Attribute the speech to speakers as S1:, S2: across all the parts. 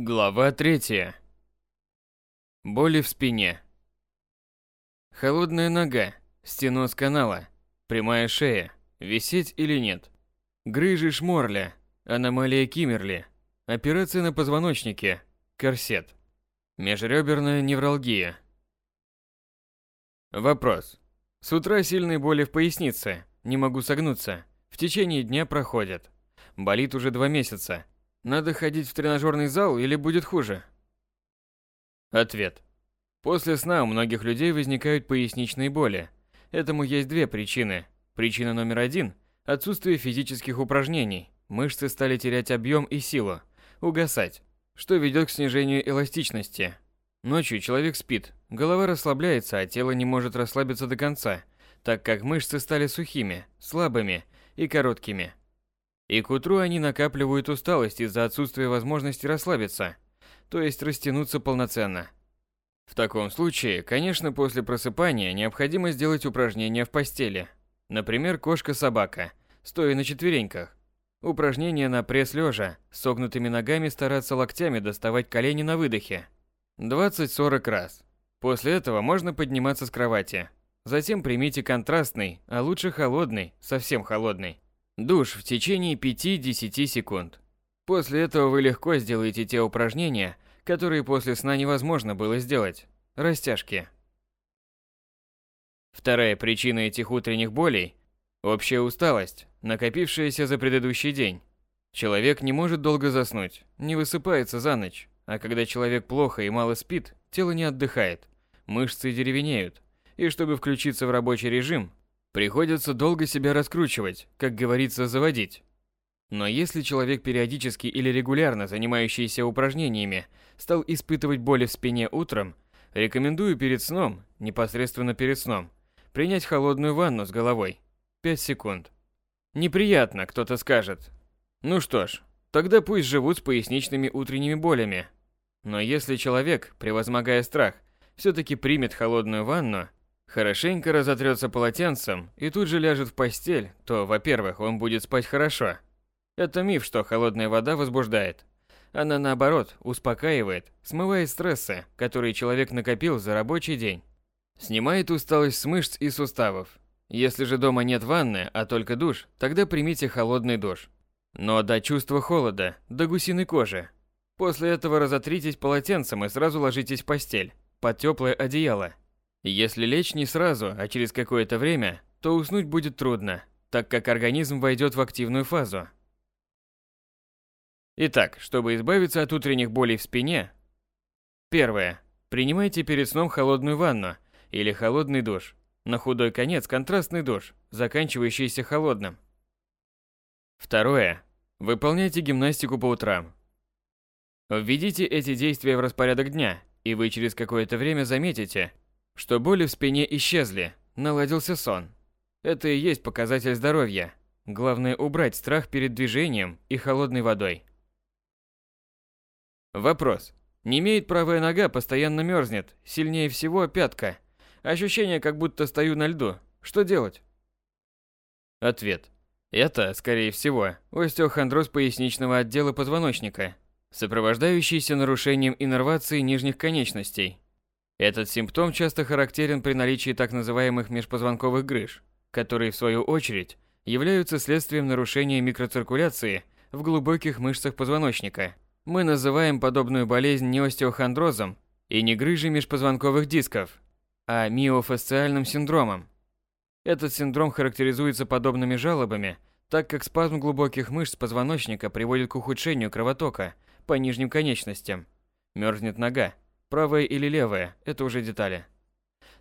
S1: Глава третья. Боли в спине. Холодная нога, стеноз канала, прямая шея, висеть или нет. Грыжи шморля, аномалия Киммерли, операция на позвоночнике, корсет. Межреберная невралгия. Вопрос. С утра сильные боли в пояснице, не могу согнуться. В течение дня проходят. Болит уже два месяца. Надо ходить в тренажерный зал или будет хуже? Ответ. После сна у многих людей возникают поясничные боли. Этому есть две причины. Причина номер один – отсутствие физических упражнений. Мышцы стали терять объем и силу, угасать, что ведет к снижению эластичности. Ночью человек спит, голова расслабляется, а тело не может расслабиться до конца, так как мышцы стали сухими, слабыми и короткими. И к утру они накапливают усталость из-за отсутствия возможности расслабиться, то есть растянуться полноценно. В таком случае, конечно, после просыпания необходимо сделать упражнения в постели. Например, кошка-собака, стоя на четвереньках. Упражнения на пресс лежа, согнутыми ногами стараться локтями доставать колени на выдохе. 20-40 раз. После этого можно подниматься с кровати. Затем примите контрастный, а лучше холодный, совсем холодный, Душ в течение 5-10 секунд. После этого вы легко сделаете те упражнения, которые после сна невозможно было сделать. Растяжки. Вторая причина этих утренних болей – общая усталость, накопившаяся за предыдущий день. Человек не может долго заснуть, не высыпается за ночь, а когда человек плохо и мало спит, тело не отдыхает, мышцы деревенеют, и чтобы включиться в рабочий режим, Приходится долго себя раскручивать, как говорится, заводить. Но если человек периодически или регулярно занимающийся упражнениями стал испытывать боли в спине утром, рекомендую перед сном, непосредственно перед сном, принять холодную ванну с головой. 5 секунд. Неприятно, кто-то скажет. Ну что ж, тогда пусть живут с поясничными утренними болями. Но если человек, превозмогая страх, все-таки примет холодную ванну, хорошенько разотрется полотенцем и тут же ляжет в постель, то, во-первых, он будет спать хорошо. Это миф, что холодная вода возбуждает. Она, наоборот, успокаивает, смывает стрессы, которые человек накопил за рабочий день. Снимает усталость с мышц и суставов. Если же дома нет ванны, а только душ, тогда примите холодный душ. Но до чувства холода, до гусиной кожи. После этого разотритесь полотенцем и сразу ложитесь в постель, под теплое одеяло. Если лечь не сразу, а через какое-то время, то уснуть будет трудно, так как организм войдет в активную фазу. Итак, чтобы избавиться от утренних болей в спине, первое. Принимайте перед сном холодную ванну или холодный душ. На худой конец контрастный душ, заканчивающийся холодным. Второе. Выполняйте гимнастику по утрам. Введите эти действия в распорядок дня, и вы через какое-то время заметите, что боли в спине исчезли, наладился сон. Это и есть показатель здоровья. Главное убрать страх перед движением и холодной водой. Вопрос. Не имеет правая нога, постоянно мерзнет, сильнее всего пятка. Ощущение, как будто стою на льду. Что делать? Ответ. Это, скорее всего, остеохондроз поясничного отдела позвоночника, сопровождающийся нарушением иннервации нижних конечностей, этот симптом часто характерен при наличии так называемых межпозвонковых грыж, которые в свою очередь являются следствием нарушения микроциркуляции в глубоких мышцах позвоночника. Мы называем подобную болезнь не остеохондрозом и не грыжей межпозвонковых дисков, а миофасциальным синдромом. Этот синдром характеризуется подобными жалобами, так как спазм глубоких мышц позвоночника приводит к ухудшению кровотока по нижним конечностям. Мерзнет нога, Правая или левая – это уже детали.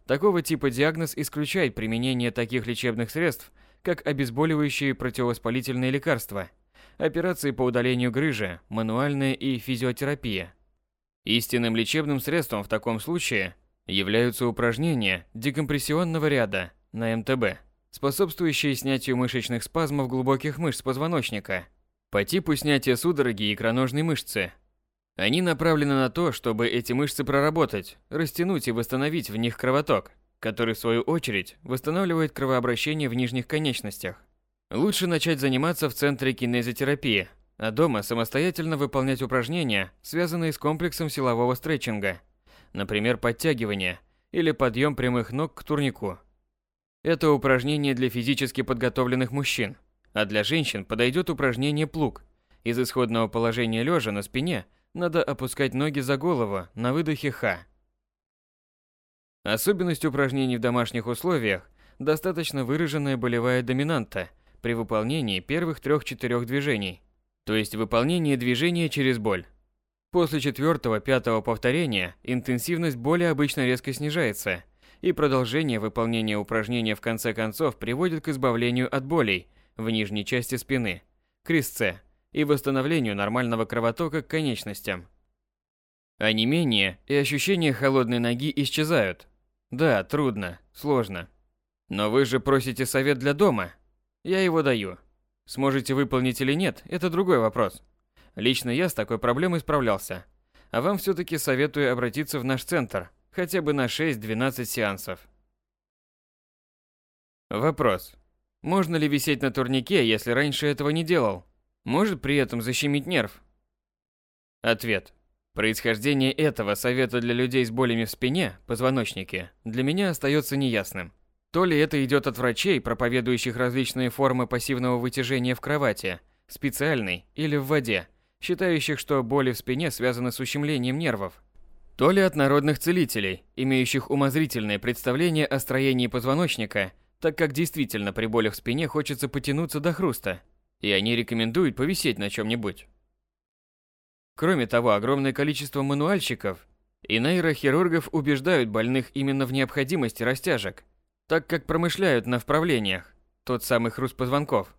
S1: Такого типа диагноз исключает применение таких лечебных средств, как обезболивающие противовоспалительные лекарства, операции по удалению грыжи, мануальная и физиотерапия. Истинным лечебным средством в таком случае являются упражнения декомпрессионного ряда на МТБ, способствующие снятию мышечных спазмов глубоких мышц позвоночника по типу снятия судороги икроножной мышцы – они направлены на то, чтобы эти мышцы проработать, растянуть и восстановить в них кровоток, который в свою очередь восстанавливает кровообращение в нижних конечностях. Лучше начать заниматься в центре кинезотерапии. а дома самостоятельно выполнять упражнения, связанные с комплексом силового стретчинга, например, подтягивание или подъем прямых ног к турнику. Это упражнение для физически подготовленных мужчин, а для женщин подойдет упражнение плуг. Из исходного положения лежа на спине надо опускать ноги за голову на выдохе ха. Особенность упражнений в домашних условиях – достаточно выраженная болевая доминанта при выполнении первых трех-четырех движений, то есть выполнение движения через боль. После четвертого-пятого повторения интенсивность боли обычно резко снижается, и продолжение выполнения упражнения в конце концов приводит к избавлению от болей в нижней части спины, крестце, и восстановлению нормального кровотока к конечностям. А не менее и ощущение холодной ноги исчезают, да, трудно, сложно. Но вы же просите совет для дома. Я его даю. Сможете выполнить или нет, это другой вопрос. Лично я с такой проблемой справлялся. А вам все-таки советую обратиться в наш центр, хотя бы на 6-12 сеансов. Вопрос. Можно ли висеть на турнике, если раньше этого не делал? Может при этом защемить нерв? Ответ. Происхождение этого совета для людей с болями в спине, позвоночнике, для меня остается неясным. То ли это идет от врачей, проповедующих различные формы пассивного вытяжения в кровати, специальной или в воде, считающих, что боли в спине связаны с ущемлением нервов, то ли от народных целителей, имеющих умозрительное представление о строении позвоночника, так как действительно при болях в спине хочется потянуться до хруста, и они рекомендуют повисеть на чем-нибудь. Кроме того, огромное количество мануальщиков и нейрохирургов убеждают больных именно в необходимости растяжек, так как промышляют на вправлениях, тот самый хруст позвонков,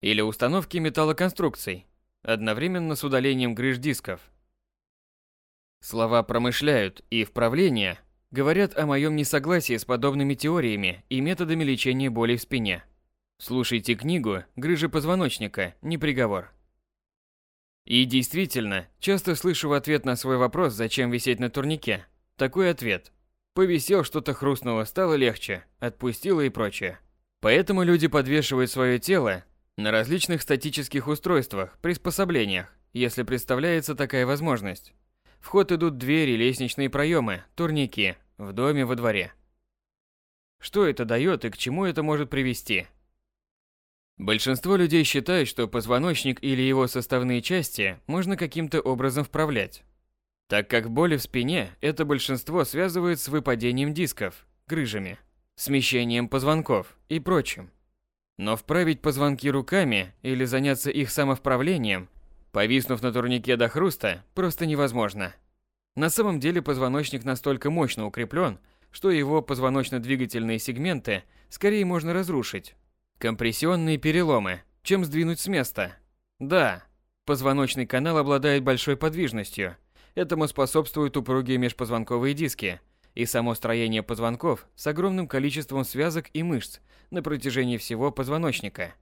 S1: или установки металлоконструкций, одновременно с удалением грыж дисков. Слова «промышляют» и «вправление» говорят о моем несогласии с подобными теориями и методами лечения боли в спине. Слушайте книгу «Грыжи позвоночника. Не приговор». И действительно, часто слышу в ответ на свой вопрос, зачем висеть на турнике, такой ответ. Повисел, что-то хрустнуло, стало легче, отпустило и прочее. Поэтому люди подвешивают свое тело на различных статических устройствах, приспособлениях, если представляется такая возможность. В ход идут двери, лестничные проемы, турники, в доме, во дворе. Что это дает и к чему это может привести? Большинство людей считают, что позвоночник или его составные части можно каким-то образом вправлять. Так как боли в спине это большинство связывает с выпадением дисков, грыжами, смещением позвонков и прочим. Но вправить позвонки руками или заняться их самовправлением, повиснув на турнике до хруста, просто невозможно. На самом деле позвоночник настолько мощно укреплен, что его позвоночно-двигательные сегменты скорее можно разрушить, Компрессионные переломы. Чем сдвинуть с места? Да, позвоночный канал обладает большой подвижностью. Этому способствуют упругие межпозвонковые диски и само строение позвонков с огромным количеством связок и мышц на протяжении всего позвоночника.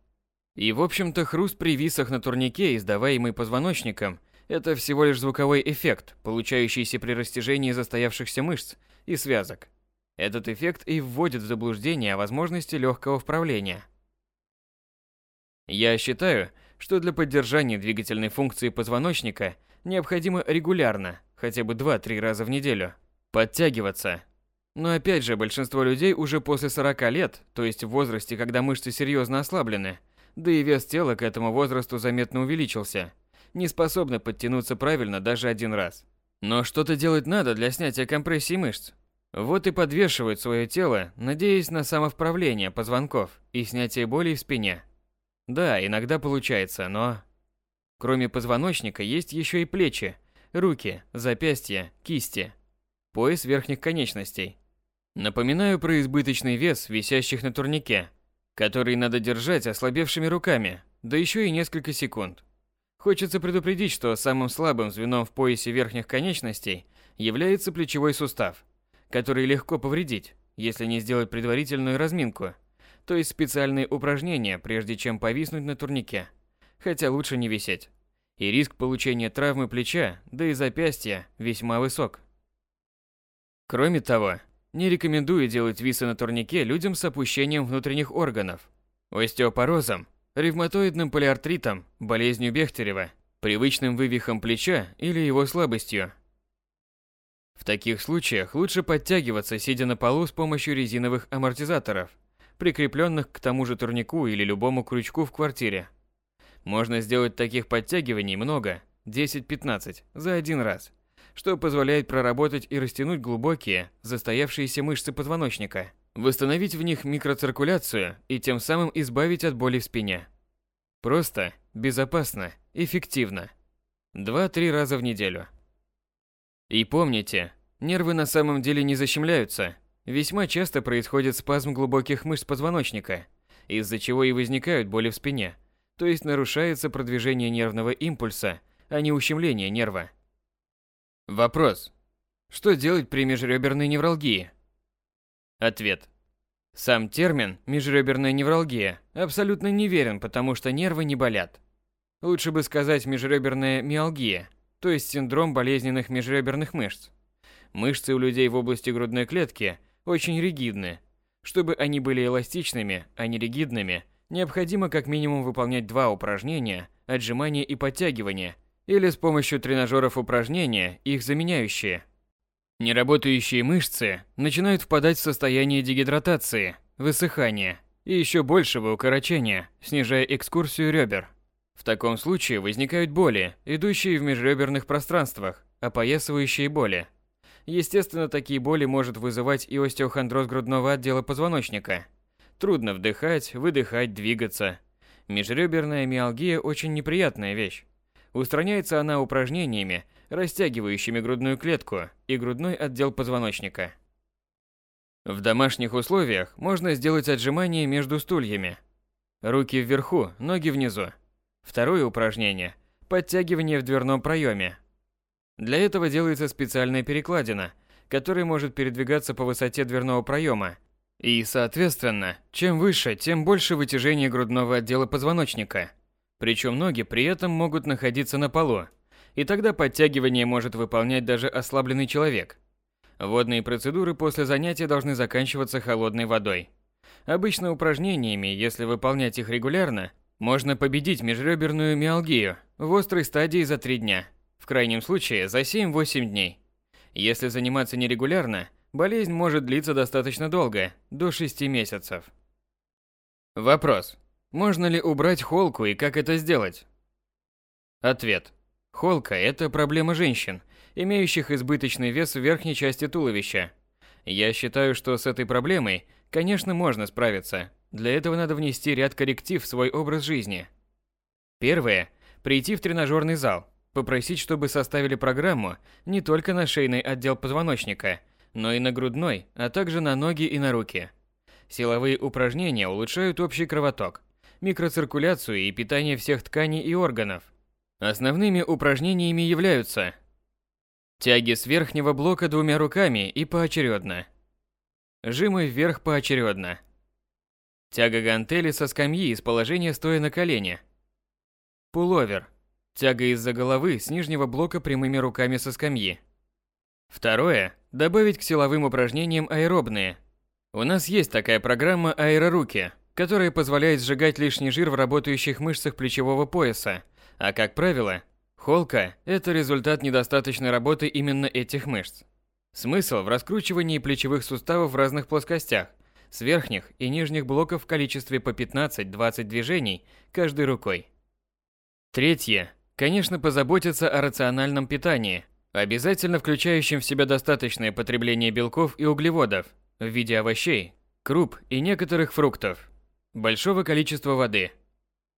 S1: И в общем-то хруст при висах на турнике, издаваемый позвоночником, это всего лишь звуковой эффект, получающийся при растяжении застоявшихся мышц и связок. Этот эффект и вводит в заблуждение о возможности легкого вправления – я считаю, что для поддержания двигательной функции позвоночника необходимо регулярно, хотя бы 2-3 раза в неделю, подтягиваться. Но опять же, большинство людей уже после 40 лет, то есть в возрасте, когда мышцы серьезно ослаблены, да и вес тела к этому возрасту заметно увеличился, не способны подтянуться правильно даже один раз. Но что-то делать надо для снятия компрессии мышц. Вот и подвешивают свое тело, надеясь на самовправление позвонков и снятие боли в спине. Да, иногда получается, но... Кроме позвоночника есть еще и плечи, руки, запястья, кисти, пояс верхних конечностей. Напоминаю про избыточный вес висящих на турнике, который надо держать ослабевшими руками, да еще и несколько секунд. Хочется предупредить, что самым слабым звеном в поясе верхних конечностей является плечевой сустав, который легко повредить, если не сделать предварительную разминку – то есть специальные упражнения, прежде чем повиснуть на турнике. Хотя лучше не висеть. И риск получения травмы плеча, да и запястья, весьма высок. Кроме того, не рекомендую делать висы на турнике людям с опущением внутренних органов, остеопорозом, ревматоидным полиартритом, болезнью Бехтерева, привычным вывихом плеча или его слабостью. В таких случаях лучше подтягиваться, сидя на полу с помощью резиновых амортизаторов, прикрепленных к тому же турнику или любому крючку в квартире. Можно сделать таких подтягиваний много, 10-15, за один раз, что позволяет проработать и растянуть глубокие, застоявшиеся мышцы позвоночника, восстановить в них микроциркуляцию и тем самым избавить от боли в спине. Просто, безопасно, эффективно. 2-3 раза в неделю. И помните, нервы на самом деле не защемляются. Весьма часто происходит спазм глубоких мышц позвоночника, из-за чего и возникают боли в спине, то есть нарушается продвижение нервного импульса, а не ущемление нерва. Вопрос. Что делать при межреберной невралгии? Ответ. Сам термин «межреберная невралгия» абсолютно неверен, потому что нервы не болят. Лучше бы сказать межреберная миалгия, то есть синдром болезненных межреберных мышц. Мышцы у людей в области грудной клетки очень ригидны. Чтобы они были эластичными, а не ригидными, необходимо как минимум выполнять два упражнения – отжимания и подтягивания, или с помощью тренажеров упражнения, их заменяющие. Неработающие мышцы начинают впадать в состояние дегидратации, высыхания и еще большего укорочения, снижая экскурсию ребер. В таком случае возникают боли, идущие в межреберных пространствах, опоясывающие боли. Естественно, такие боли может вызывать и остеохондроз грудного отдела позвоночника. Трудно вдыхать, выдыхать, двигаться. Межреберная миалгия очень неприятная вещь. Устраняется она упражнениями, растягивающими грудную клетку и грудной отдел позвоночника. В домашних условиях можно сделать отжимания между стульями. Руки вверху, ноги внизу. Второе упражнение – подтягивание в дверном проеме. Для этого делается специальная перекладина, которая может передвигаться по высоте дверного проема. И, соответственно, чем выше, тем больше вытяжение грудного отдела позвоночника. Причем ноги при этом могут находиться на полу. И тогда подтягивание может выполнять даже ослабленный человек. Водные процедуры после занятия должны заканчиваться холодной водой. Обычно упражнениями, если выполнять их регулярно, можно победить межреберную миалгию в острой стадии за 3 дня, в крайнем случае за 7-8 дней. Если заниматься нерегулярно, болезнь может длиться достаточно долго, до 6 месяцев. Вопрос. Можно ли убрать холку и как это сделать? Ответ. Холка – это проблема женщин, имеющих избыточный вес в верхней части туловища. Я считаю, что с этой проблемой, конечно, можно справиться, для этого надо внести ряд корректив в свой образ жизни. Первое – прийти в тренажерный зал, попросить, чтобы составили программу не только на шейный отдел позвоночника, но и на грудной, а также на ноги и на руки. Силовые упражнения улучшают общий кровоток, микроциркуляцию и питание всех тканей и органов. Основными упражнениями являются тяги с верхнего блока двумя руками и поочередно, жимы вверх поочередно, Тяга гантели со скамьи из положения стоя на колене. Пуловер. Тяга из-за головы с нижнего блока прямыми руками со скамьи. Второе. Добавить к силовым упражнениям аэробные. У нас есть такая программа аэроруки, которая позволяет сжигать лишний жир в работающих мышцах плечевого пояса. А как правило, холка – это результат недостаточной работы именно этих мышц. Смысл в раскручивании плечевых суставов в разных плоскостях – с верхних и нижних блоков в количестве по 15-20 движений каждой рукой. Третье. Конечно, позаботиться о рациональном питании, обязательно включающем в себя достаточное потребление белков и углеводов в виде овощей, круп и некоторых фруктов, большого количества воды.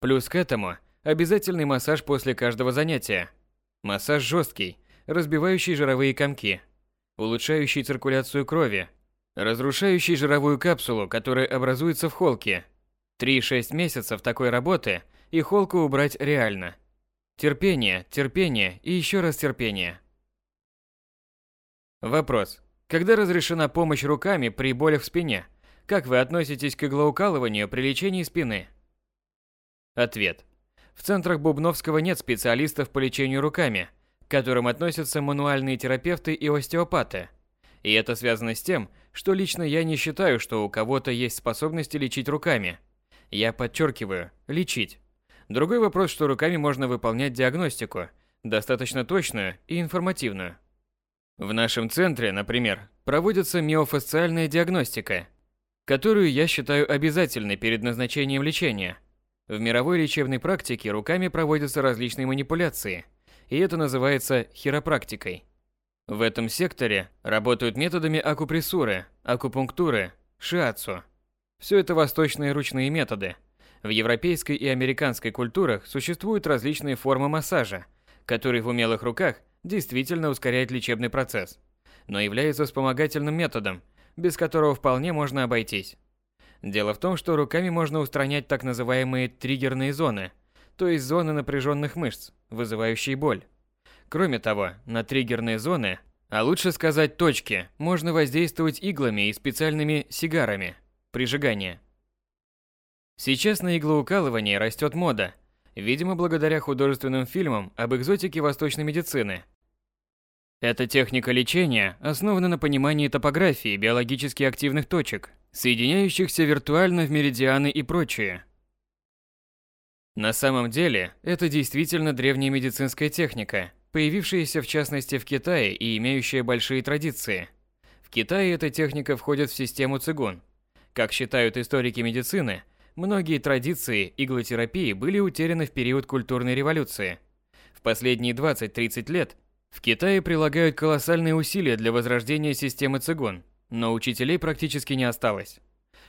S1: Плюс к этому обязательный массаж после каждого занятия. Массаж жесткий, разбивающий жировые комки, улучшающий циркуляцию крови, разрушающий жировую капсулу, которая образуется в холке. 3-6 месяцев такой работы, и холку убрать реально. Терпение, терпение и еще раз терпение. Вопрос. Когда разрешена помощь руками при болях в спине? Как вы относитесь к иглоукалыванию при лечении спины? Ответ. В центрах Бубновского нет специалистов по лечению руками, к которым относятся мануальные терапевты и остеопаты – и это связано с тем, что лично я не считаю, что у кого-то есть способности лечить руками. Я подчеркиваю, лечить. Другой вопрос, что руками можно выполнять диагностику, достаточно точную и информативную. В нашем центре, например, проводится миофасциальная диагностика, которую я считаю обязательной перед назначением лечения. В мировой лечебной практике руками проводятся различные манипуляции, и это называется хиропрактикой. В этом секторе работают методами акупрессуры, акупунктуры, шиатсу. Все это восточные ручные методы. В европейской и американской культурах существуют различные формы массажа, которые в умелых руках действительно ускоряет лечебный процесс, но является вспомогательным методом, без которого вполне можно обойтись. Дело в том, что руками можно устранять так называемые триггерные зоны, то есть зоны напряженных мышц, вызывающие боль. Кроме того, на триггерные зоны, а лучше сказать точки, можно воздействовать иглами и специальными сигарами, прижигания. Сейчас на иглоукалывание растет мода, видимо благодаря художественным фильмам об экзотике восточной медицины, эта техника лечения основана на понимании топографии биологически активных точек, соединяющихся виртуально в меридианы и прочее. На самом деле, это действительно древняя медицинская техника, появившаяся в частности в Китае и имеющая большие традиции. В Китае эта техника входит в систему цигун. Как считают историки медицины, многие традиции иглотерапии были утеряны в период культурной революции. В последние 20-30 лет в Китае прилагают колоссальные усилия для возрождения системы цигун, но учителей практически не осталось.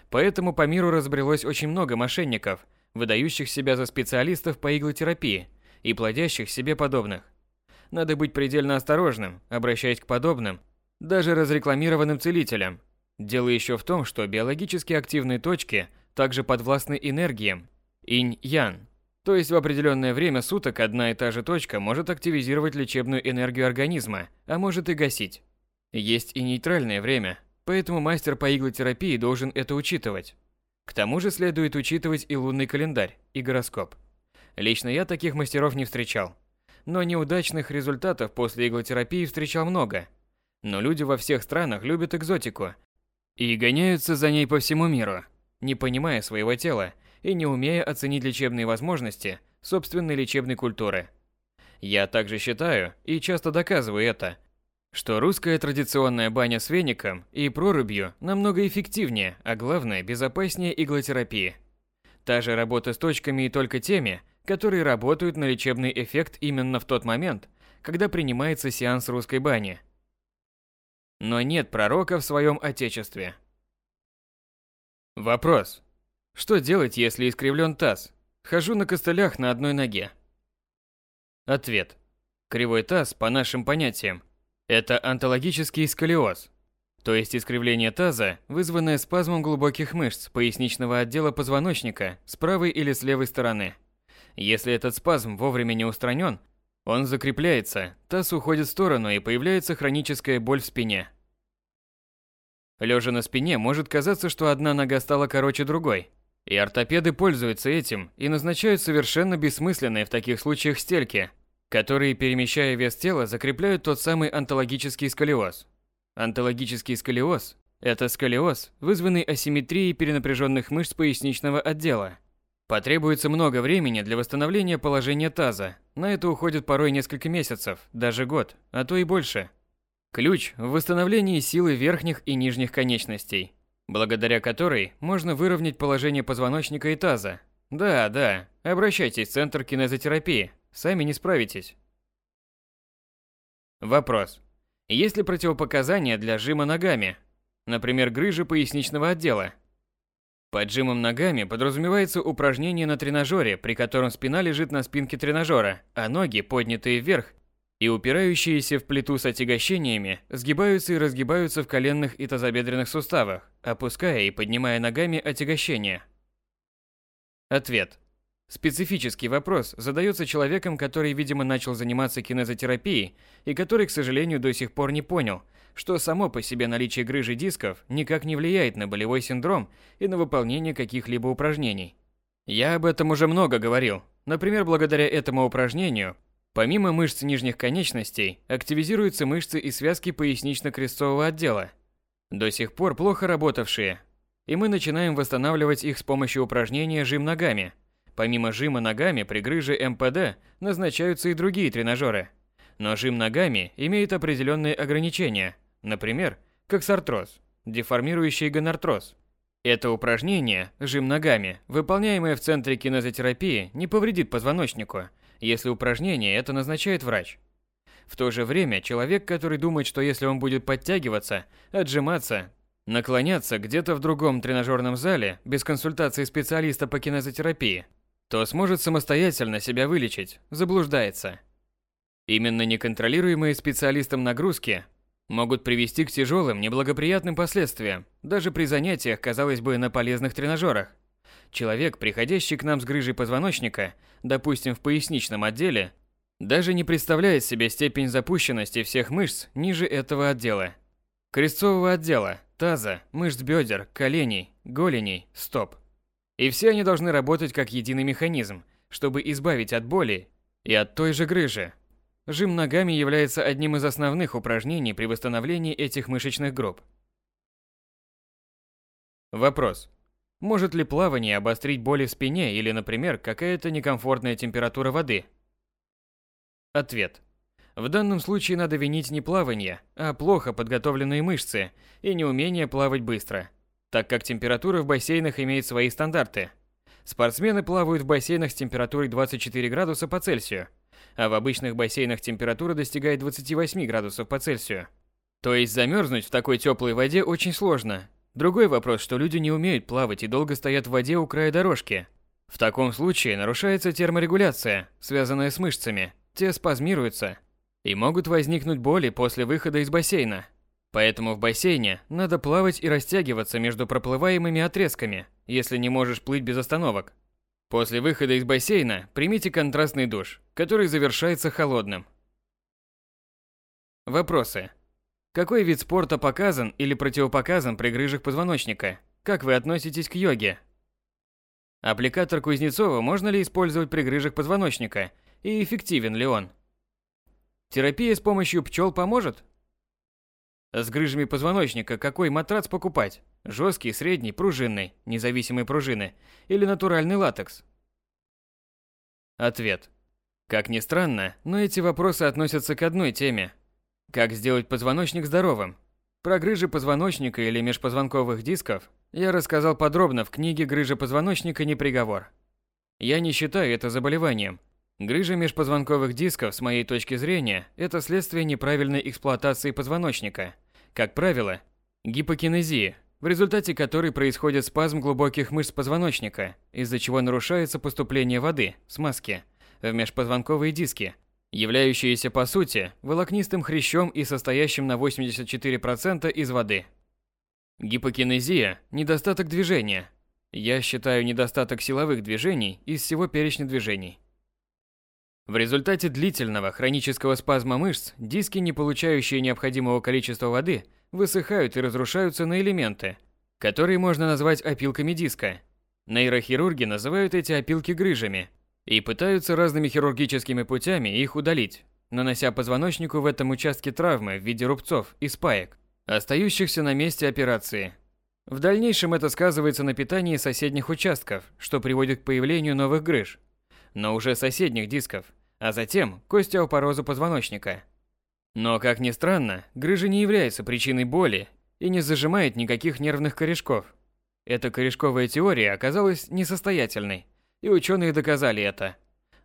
S1: Поэтому по миру разбрелось очень много мошенников, выдающих себя за специалистов по иглотерапии и плодящих себе подобных. Надо быть предельно осторожным, обращаясь к подобным, даже разрекламированным целителям. Дело еще в том, что биологически активные точки также подвластны энергиям инь-ян, то есть в определенное время суток одна и та же точка может активизировать лечебную энергию организма, а может и гасить. Есть и нейтральное время, поэтому мастер по иглотерапии должен это учитывать. К тому же следует учитывать и лунный календарь, и гороскоп. Лично я таких мастеров не встречал. Но неудачных результатов после иглотерапии встречал много. Но люди во всех странах любят экзотику и гоняются за ней по всему миру, не понимая своего тела и не умея оценить лечебные возможности собственной лечебной культуры. Я также считаю, и часто доказываю это, что русская традиционная баня с веником и прорубью намного эффективнее, а главное безопаснее иглотерапии. Та же работа с точками и только теми, которые работают на лечебный эффект именно в тот момент, когда принимается сеанс русской бани. Но нет пророка в своем отечестве. Вопрос. Что делать, если искривлен таз? Хожу на костылях на одной ноге. Ответ. Кривой таз, по нашим понятиям, это онтологический сколиоз, то есть искривление таза, вызванное спазмом глубоких мышц поясничного отдела позвоночника с правой или с левой стороны. Если этот спазм вовремя не устранен, он закрепляется, таз уходит в сторону и появляется хроническая боль в спине. Лежа на спине может казаться, что одна нога стала короче другой, и ортопеды пользуются этим и назначают совершенно бессмысленные в таких случаях стельки, которые, перемещая вес тела, закрепляют тот самый онтологический сколиоз. Онтологический сколиоз – это сколиоз, вызванный асимметрией перенапряженных мышц поясничного отдела. Потребуется много времени для восстановления положения таза. На это уходит порой несколько месяцев, даже год, а то и больше. Ключ в восстановлении силы верхних и нижних конечностей – благодаря которой можно выровнять положение позвоночника и таза. Да, да, обращайтесь в Центр кинезотерапии, сами не справитесь. Вопрос. Есть ли противопоказания для жима ногами? Например, грыжи поясничного отдела. Под жимом ногами подразумевается упражнение на тренажере, при котором спина лежит на спинке тренажера, а ноги, поднятые вверх, и упирающиеся в плиту с отягощениями сгибаются и разгибаются в коленных и тазобедренных суставах, опуская и поднимая ногами отягощения. Ответ. Специфический вопрос задается человеком, который, видимо, начал заниматься кинезотерапией и который, к сожалению, до сих пор не понял, что само по себе наличие грыжи дисков никак не влияет на болевой синдром и на выполнение каких-либо упражнений. Я об этом уже много говорил. Например, благодаря этому упражнению Помимо мышц нижних конечностей, активизируются мышцы и связки пояснично-крестцового отдела, до сих пор плохо работавшие. и мы начинаем восстанавливать их с помощью упражнения жим ногами. Помимо жима ногами при грыже МПД назначаются и другие тренажеры. Но жим ногами имеет определенные ограничения, например, как сартроз, деформирующий гонартроз. Это упражнение, жим ногами, выполняемое в центре кинезотерапии, не повредит позвоночнику, если упражнение это назначает врач. В то же время человек, который думает, что если он будет подтягиваться, отжиматься, наклоняться где-то в другом тренажерном зале без консультации специалиста по кинезотерапии, то сможет самостоятельно себя вылечить, заблуждается. Именно неконтролируемые специалистом нагрузки могут привести к тяжелым неблагоприятным последствиям, даже при занятиях, казалось бы, на полезных тренажерах. Человек, приходящий к нам с грыжей позвоночника, допустим, в поясничном отделе, даже не представляет себе степень запущенности всех мышц ниже этого отдела. Крестцового отдела, таза, мышц бедер, коленей, голеней, стоп. И все они должны работать как единый механизм, чтобы избавить от боли и от той же грыжи. Жим ногами является одним из основных упражнений при восстановлении этих мышечных групп. Вопрос. Может ли плавание обострить боли в спине или, например, какая-то некомфортная температура воды? Ответ. В данном случае надо винить не плавание, а плохо подготовленные мышцы и неумение плавать быстро, так как температура в бассейнах имеет свои стандарты. Спортсмены плавают в бассейнах с температурой 24 градуса по Цельсию, а в обычных бассейнах температура достигает 28 градусов по Цельсию. То есть замерзнуть в такой теплой воде очень сложно. Другой вопрос, что люди не умеют плавать и долго стоят в воде у края дорожки. В таком случае нарушается терморегуляция, связанная с мышцами, те спазмируются и могут возникнуть боли после выхода из бассейна. Поэтому в бассейне надо плавать и растягиваться между проплываемыми отрезками, если не можешь плыть без остановок. После выхода из бассейна примите контрастный душ, который завершается холодным. Вопросы. Какой вид спорта показан или противопоказан при грыжах позвоночника? Как вы относитесь к йоге? Аппликатор Кузнецова можно ли использовать при грыжах позвоночника и эффективен ли он? Терапия с помощью пчел поможет? С грыжами позвоночника какой матрац покупать? Жесткий, средний, пружинный, независимой пружины или натуральный латекс? Ответ. Как ни странно, но эти вопросы относятся к одной теме. Как сделать позвоночник здоровым? Про грыжи позвоночника или межпозвонковых дисков я рассказал подробно в книге «Грыжа позвоночника не приговор». Я не считаю это заболеванием, Грыжа межпозвонковых дисков, с моей точки зрения, это следствие неправильной эксплуатации позвоночника. Как правило, гипокинезии, в результате которой происходит спазм глубоких мышц позвоночника, из-за чего нарушается поступление воды, смазки, в межпозвонковые диски, являющиеся по сути волокнистым хрящом и состоящим на 84% из воды. Гипокинезия – недостаток движения. Я считаю недостаток силовых движений из всего перечня движений. В результате длительного хронического спазма мышц диски, не получающие необходимого количества воды, высыхают и разрушаются на элементы, которые можно назвать опилками диска. Нейрохирурги называют эти опилки грыжами и пытаются разными хирургическими путями их удалить, нанося позвоночнику в этом участке травмы в виде рубцов и спаек, остающихся на месте операции. В дальнейшем это сказывается на питании соседних участков, что приводит к появлению новых грыж, но уже соседних дисков – а затем к остеопорозу позвоночника. Но, как ни странно, грыжа не является причиной боли и не зажимает никаких нервных корешков. Эта корешковая теория оказалась несостоятельной, и ученые доказали это.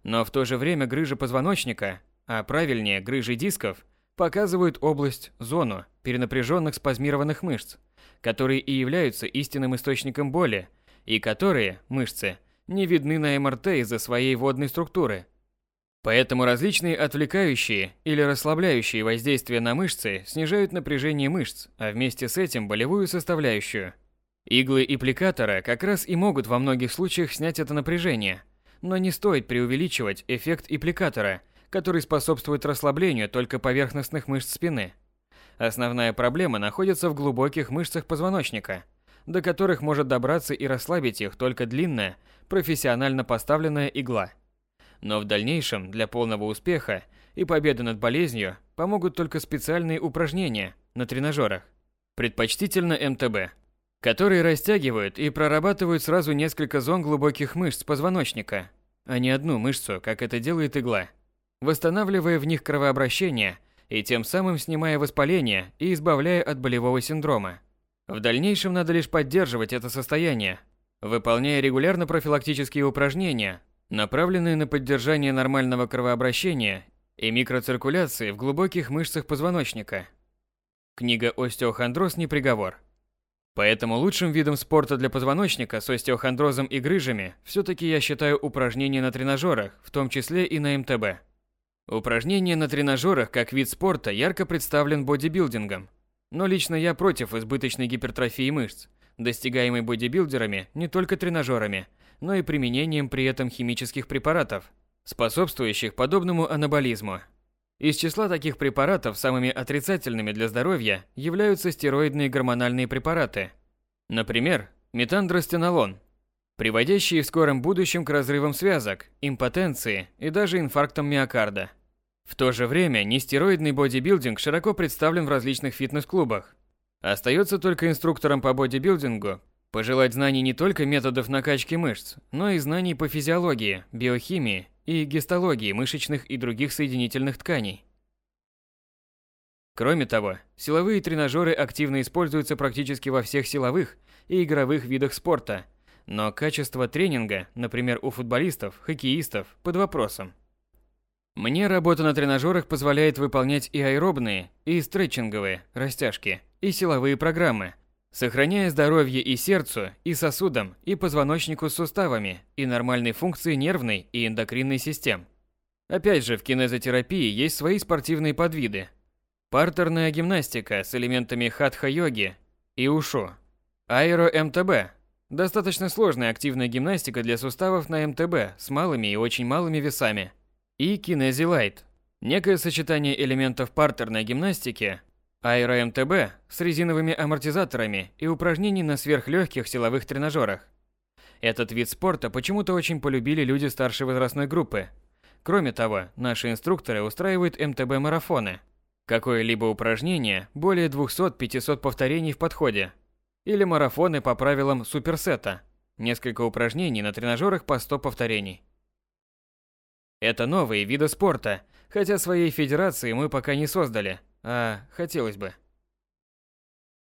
S1: Но в то же время грыжа позвоночника, а правильнее грыжи дисков, показывают область, зону перенапряженных спазмированных мышц, которые и являются истинным источником боли, и которые, мышцы, не видны на МРТ из-за своей водной структуры – Поэтому различные отвлекающие или расслабляющие воздействия на мышцы снижают напряжение мышц, а вместе с этим болевую составляющую. Иглы аппликатора как раз и могут во многих случаях снять это напряжение, но не стоит преувеличивать эффект аппликатора, который способствует расслаблению только поверхностных мышц спины. Основная проблема находится в глубоких мышцах позвоночника, до которых может добраться и расслабить их только длинная, профессионально поставленная игла – но в дальнейшем для полного успеха и победы над болезнью помогут только специальные упражнения на тренажерах, предпочтительно МТБ, которые растягивают и прорабатывают сразу несколько зон глубоких мышц позвоночника, а не одну мышцу, как это делает игла, восстанавливая в них кровообращение и тем самым снимая воспаление и избавляя от болевого синдрома. В дальнейшем надо лишь поддерживать это состояние, выполняя регулярно профилактические упражнения, направленные на поддержание нормального кровообращения и микроциркуляции в глубоких мышцах позвоночника. Книга «Остеохондроз» не приговор. Поэтому лучшим видом спорта для позвоночника с остеохондрозом и грыжами все-таки я считаю упражнения на тренажерах, в том числе и на МТБ. Упражнения на тренажерах как вид спорта ярко представлен бодибилдингом. Но лично я против избыточной гипертрофии мышц, достигаемой бодибилдерами не только тренажерами, но и применением при этом химических препаратов, способствующих подобному анаболизму. Из числа таких препаратов самыми отрицательными для здоровья являются стероидные гормональные препараты. Например, метандростенолон, приводящие в скором будущем к разрывам связок, импотенции и даже инфарктам миокарда. В то же время нестероидный бодибилдинг широко представлен в различных фитнес-клубах. Остается только инструкторам по бодибилдингу пожелать знаний не только методов накачки мышц, но и знаний по физиологии, биохимии и гистологии мышечных и других соединительных тканей. Кроме того, силовые тренажеры активно используются практически во всех силовых и игровых видах спорта, но качество тренинга, например, у футболистов, хоккеистов, под вопросом. Мне работа на тренажерах позволяет выполнять и аэробные, и стретчинговые, растяжки, и силовые программы, сохраняя здоровье и сердцу, и сосудам, и позвоночнику с суставами, и нормальной функции нервной и эндокринной систем. Опять же, в кинезотерапии есть свои спортивные подвиды. Партерная гимнастика с элементами хатха-йоги и ушу. Аэро-МТБ – достаточно сложная активная гимнастика для суставов на МТБ с малыми и очень малыми весами. И кинезилайт – некое сочетание элементов партерной гимнастики аэро-МТБ с резиновыми амортизаторами и упражнений на сверхлегких силовых тренажерах. Этот вид спорта почему-то очень полюбили люди старшей возрастной группы. Кроме того, наши инструкторы устраивают МТБ-марафоны. Какое-либо упражнение более 200-500 повторений в подходе. Или марафоны по правилам суперсета. Несколько упражнений на тренажерах по 100 повторений. Это новые виды спорта, хотя своей федерации мы пока не создали – а хотелось бы.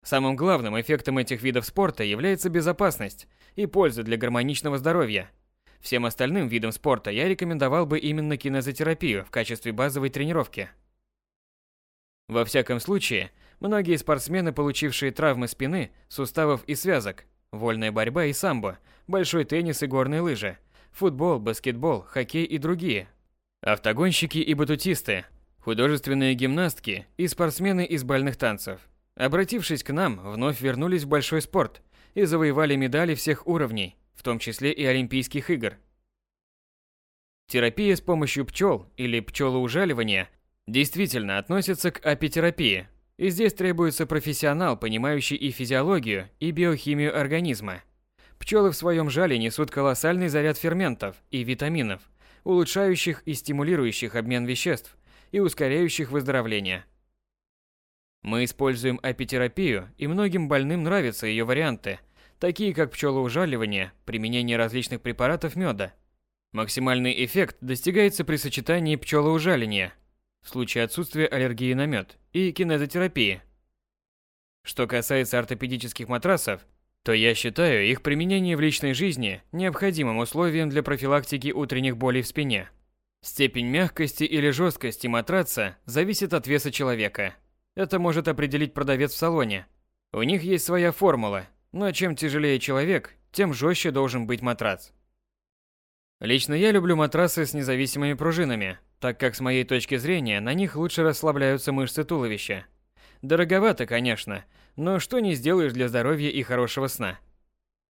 S1: Самым главным эффектом этих видов спорта является безопасность и польза для гармоничного здоровья. Всем остальным видам спорта я рекомендовал бы именно кинезотерапию в качестве базовой тренировки. Во всяком случае, многие спортсмены, получившие травмы спины, суставов и связок, вольная борьба и самбо, большой теннис и горные лыжи, футбол, баскетбол, хоккей и другие, автогонщики и батутисты, Художественные гимнастки и спортсмены из бальных танцев, обратившись к нам, вновь вернулись в большой спорт и завоевали медали всех уровней, в том числе и Олимпийских игр. Терапия с помощью пчел или пчелоужаливания действительно относится к апитерапии, и здесь требуется профессионал, понимающий и физиологию, и биохимию организма. Пчелы в своем жале несут колоссальный заряд ферментов и витаминов, улучшающих и стимулирующих обмен веществ, и ускоряющих выздоровление. Мы используем апитерапию, и многим больным нравятся ее варианты, такие как пчелоужаливание, применение различных препаратов меда. Максимальный эффект достигается при сочетании пчелоужаления, в случае отсутствия аллергии на мед, и кинезотерапии. Что касается ортопедических матрасов, то я считаю их применение в личной жизни необходимым условием для профилактики утренних болей в спине. Степень мягкости или жесткости матраца зависит от веса человека. Это может определить продавец в салоне. У них есть своя формула, но чем тяжелее человек, тем жестче должен быть матрац. Лично я люблю матрасы с независимыми пружинами, так как с моей точки зрения на них лучше расслабляются мышцы туловища. Дороговато, конечно, но что не сделаешь для здоровья и хорошего сна.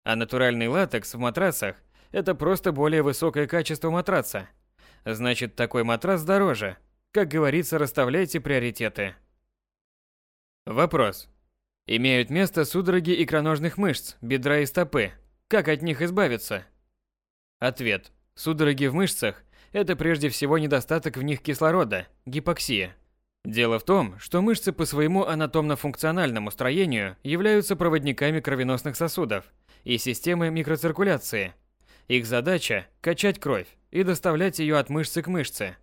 S1: А натуральный латекс в матрасах – это просто более высокое качество матраца – значит такой матрас дороже. Как говорится, расставляйте приоритеты. Вопрос. Имеют место судороги икроножных мышц, бедра и стопы. Как от них избавиться? Ответ. Судороги в мышцах – это прежде всего недостаток в них кислорода, гипоксия. Дело в том, что мышцы по своему анатомно-функциональному строению являются проводниками кровеносных сосудов и системы микроциркуляции. Их задача – качать кровь и доставлять ее от мышцы к мышце.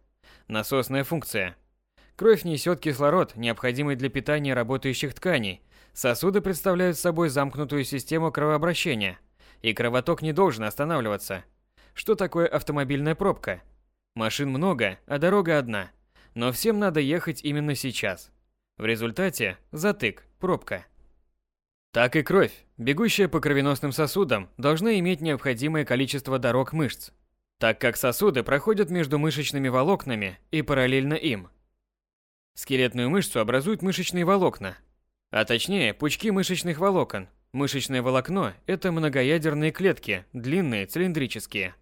S1: Насосная функция. Кровь несет кислород, необходимый для питания работающих тканей. Сосуды представляют собой замкнутую систему кровообращения, и кровоток не должен останавливаться. Что такое автомобильная пробка? Машин много, а дорога одна – но всем надо ехать именно сейчас. В результате затык, пробка. Так и кровь, бегущая по кровеносным сосудам, должна иметь необходимое количество дорог мышц, так как сосуды проходят между мышечными волокнами и параллельно им. Скелетную мышцу образуют мышечные волокна, а точнее пучки мышечных волокон. Мышечное волокно – это многоядерные клетки, длинные, цилиндрические.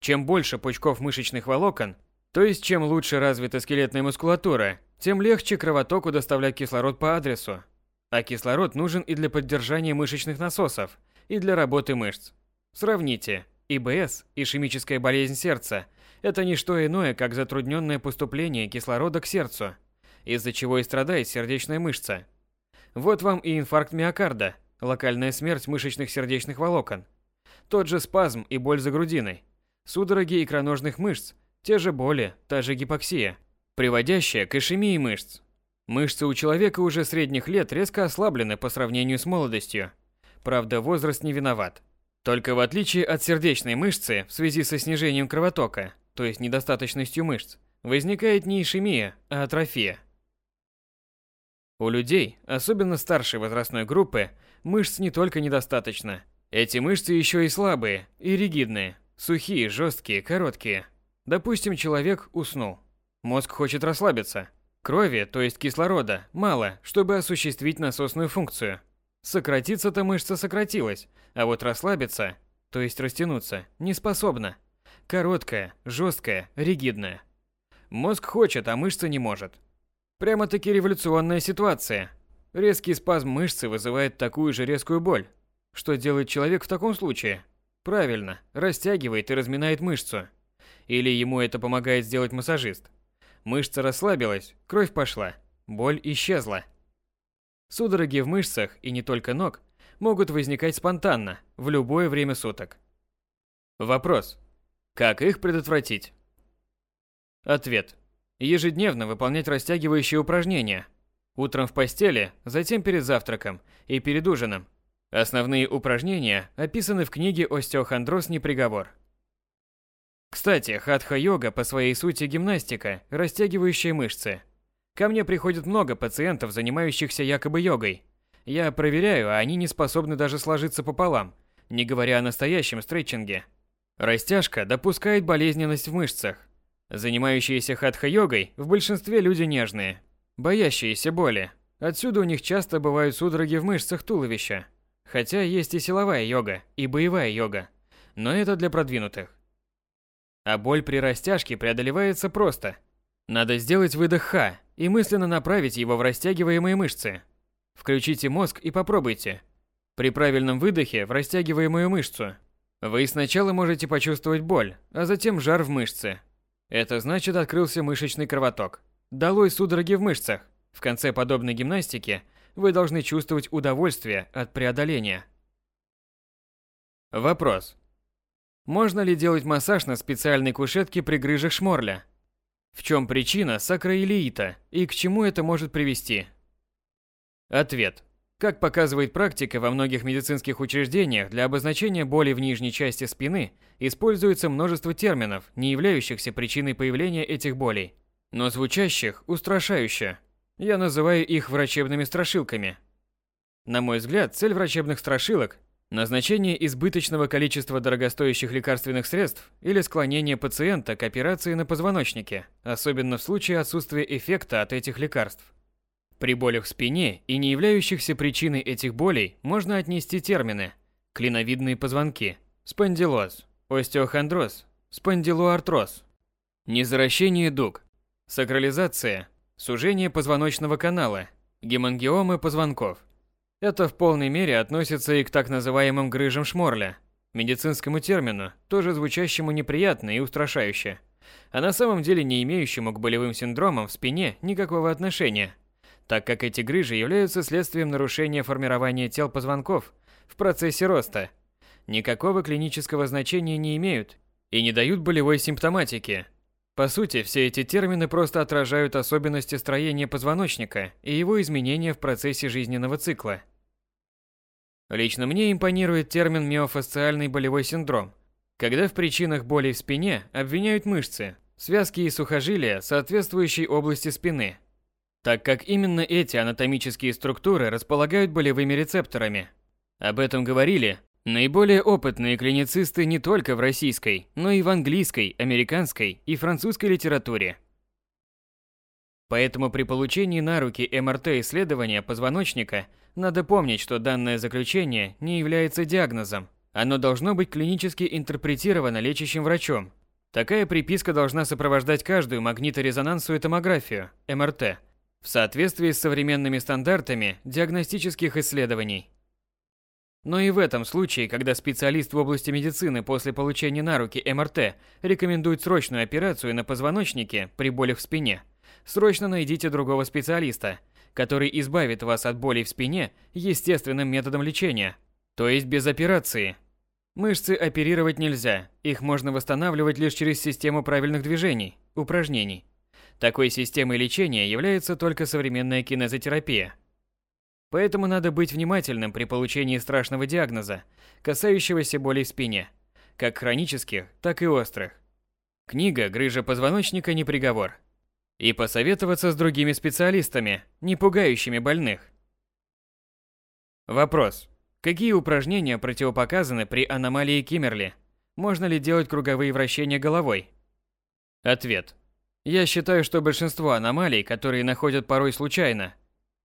S1: Чем больше пучков мышечных волокон, то есть, чем лучше развита скелетная мускулатура, тем легче кровотоку доставлять кислород по адресу. А кислород нужен и для поддержания мышечных насосов, и для работы мышц. Сравните. ИБС, ишемическая болезнь сердца, это не что иное, как затрудненное поступление кислорода к сердцу, из-за чего и страдает сердечная мышца. Вот вам и инфаркт миокарда, локальная смерть мышечных сердечных волокон. Тот же спазм и боль за грудиной, судороги икроножных мышц – те же боли, та же гипоксия, приводящая к ишемии мышц. Мышцы у человека уже средних лет резко ослаблены по сравнению с молодостью. Правда, возраст не виноват. Только в отличие от сердечной мышцы, в связи со снижением кровотока, то есть недостаточностью мышц, возникает не ишемия, а атрофия. У людей, особенно старшей возрастной группы, мышц не только недостаточно. Эти мышцы еще и слабые, и ригидные, сухие, жесткие, короткие – Допустим, человек уснул. Мозг хочет расслабиться. Крови, то есть кислорода, мало, чтобы осуществить насосную функцию. Сократиться-то мышца сократилась, а вот расслабиться, то есть растянуться, не способна. Короткая, жесткая, ригидная. Мозг хочет, а мышца не может. Прямо-таки революционная ситуация. Резкий спазм мышцы вызывает такую же резкую боль. Что делает человек в таком случае? Правильно, растягивает и разминает мышцу. Или ему это помогает сделать массажист. Мышца расслабилась, кровь пошла, боль исчезла. Судороги в мышцах, и не только ног, могут возникать спонтанно, в любое время суток. Вопрос. Как их предотвратить? Ответ. Ежедневно выполнять растягивающие упражнения. Утром в постели, затем перед завтраком и перед ужином. Основные упражнения описаны в книге «Остеохондроз не приговор». Кстати, хатха-йога по своей сути гимнастика, растягивающая мышцы. Ко мне приходит много пациентов, занимающихся якобы йогой. Я проверяю, а они не способны даже сложиться пополам, не говоря о настоящем стретчинге. Растяжка допускает болезненность в мышцах. Занимающиеся хатха-йогой в большинстве люди нежные, боящиеся боли. Отсюда у них часто бывают судороги в мышцах туловища. Хотя есть и силовая йога, и боевая йога. Но это для продвинутых. А боль при растяжке преодолевается просто. Надо сделать выдох Х и мысленно направить его в растягиваемые мышцы. Включите мозг и попробуйте. При правильном выдохе в растягиваемую мышцу вы сначала можете почувствовать боль, а затем жар в мышце. Это значит открылся мышечный кровоток. Долой судороги в мышцах. В конце подобной гимнастики вы должны чувствовать удовольствие от преодоления. Вопрос. Можно ли делать массаж на специальной кушетке при грыжах шморля? В чем причина сакроилиита и к чему это может привести? Ответ. Как показывает практика, во многих медицинских учреждениях для обозначения боли в нижней части спины используется множество терминов, не являющихся причиной появления этих болей, но звучащих устрашающе. Я называю их врачебными страшилками. На мой взгляд, цель врачебных страшилок Назначение избыточного количества дорогостоящих лекарственных средств или склонение пациента к операции на позвоночнике, особенно в случае отсутствия эффекта от этих лекарств. При болях в спине и не являющихся причиной этих болей можно отнести термины клиновидные позвонки, спондилоз, остеохондроз, спондилоартроз, незаращение дуг, сакрализация, сужение позвоночного канала, гемангиомы позвонков, это в полной мере относится и к так называемым грыжам Шморля, медицинскому термину, тоже звучащему неприятно и устрашающе – а на самом деле не имеющему к болевым синдромам в спине никакого отношения, так как эти грыжи являются следствием нарушения формирования тел позвонков в процессе роста, никакого клинического значения не имеют и не дают болевой симптоматики. По сути, все эти термины просто отражают особенности строения позвоночника и его изменения в процессе жизненного цикла. Лично мне импонирует термин миофасциальный болевой синдром, когда в причинах боли в спине обвиняют мышцы, связки и сухожилия соответствующей области спины, так как именно эти анатомические структуры располагают болевыми рецепторами. Об этом говорили наиболее опытные клиницисты не только в российской, но и в английской, американской и французской литературе. Поэтому при получении на руки МРТ-исследования позвоночника надо помнить, что данное заключение не является диагнозом. Оно должно быть клинически интерпретировано лечащим врачом. Такая приписка должна сопровождать каждую магниторезонансовую томографию, МРТ, в соответствии с современными стандартами диагностических исследований. Но и в этом случае, когда специалист в области медицины после получения на руки МРТ рекомендует срочную операцию на позвоночнике при болях в спине, срочно найдите другого специалиста, который избавит вас от болей в спине естественным методом лечения, то есть без операции. Мышцы оперировать нельзя, их можно восстанавливать лишь через систему правильных движений, упражнений. Такой системой лечения является только современная кинезотерапия – Поэтому надо быть внимательным при получении страшного диагноза, касающегося болей в спине, как хронических, так и острых. Книга «Грыжа позвоночника» не приговор. И посоветоваться с другими специалистами, не пугающими больных. Вопрос. Какие упражнения противопоказаны при аномалии Киммерли? Можно ли делать круговые вращения головой? Ответ. Я считаю, что большинство аномалий, которые находят порой случайно,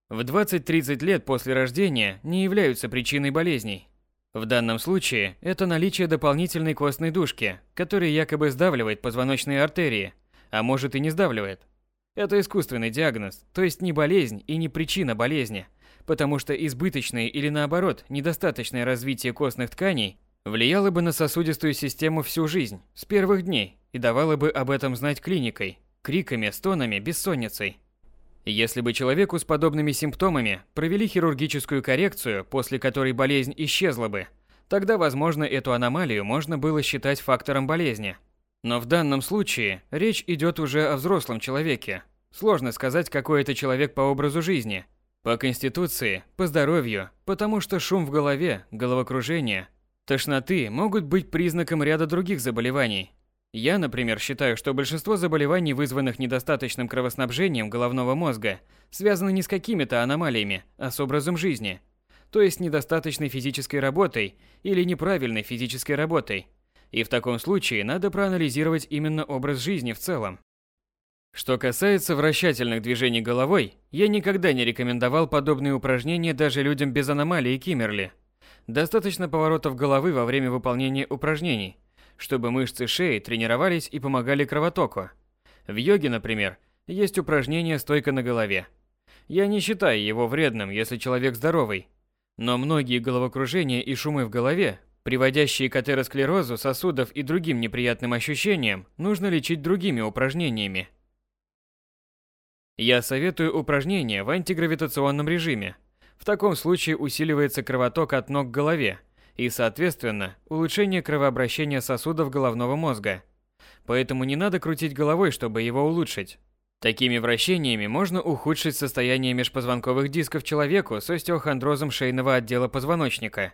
S1: в 20-30 лет после рождения не являются причиной болезней. В данном случае это наличие дополнительной костной дужки, которая якобы сдавливает позвоночные артерии, а может и не сдавливает. Это искусственный диагноз, то есть не болезнь и не причина болезни, потому что избыточное или наоборот недостаточное развитие костных тканей влияло бы на сосудистую систему всю жизнь, с первых дней, и давало бы об этом знать клиникой, криками, стонами, бессонницей. Если бы человеку с подобными симптомами провели хирургическую коррекцию, после которой болезнь исчезла бы, тогда, возможно, эту аномалию можно было считать фактором болезни. Но в данном случае речь идет уже о взрослом человеке. Сложно сказать, какой это человек по образу жизни, по конституции, по здоровью, потому что шум в голове, головокружение, тошноты могут быть признаком ряда других заболеваний, я, например, считаю, что большинство заболеваний, вызванных недостаточным кровоснабжением головного мозга, связаны не с какими-то аномалиями, а с образом жизни, то есть недостаточной физической работой или неправильной физической работой. И в таком случае надо проанализировать именно образ жизни в целом. Что касается вращательных движений головой, я никогда не рекомендовал подобные упражнения даже людям без аномалии Киммерли. Достаточно поворотов головы во время выполнения упражнений, чтобы мышцы шеи тренировались и помогали кровотоку. В йоге, например, есть упражнение «стойка на голове». Я не считаю его вредным, если человек здоровый. Но многие головокружения и шумы в голове, приводящие к атеросклерозу сосудов и другим неприятным ощущениям, нужно лечить другими упражнениями. Я советую упражнения в антигравитационном режиме. В таком случае усиливается кровоток от ног к голове, и, соответственно, улучшение кровообращения сосудов головного мозга. Поэтому не надо крутить головой, чтобы его улучшить. Такими вращениями можно ухудшить состояние межпозвонковых дисков человеку с остеохондрозом шейного отдела позвоночника.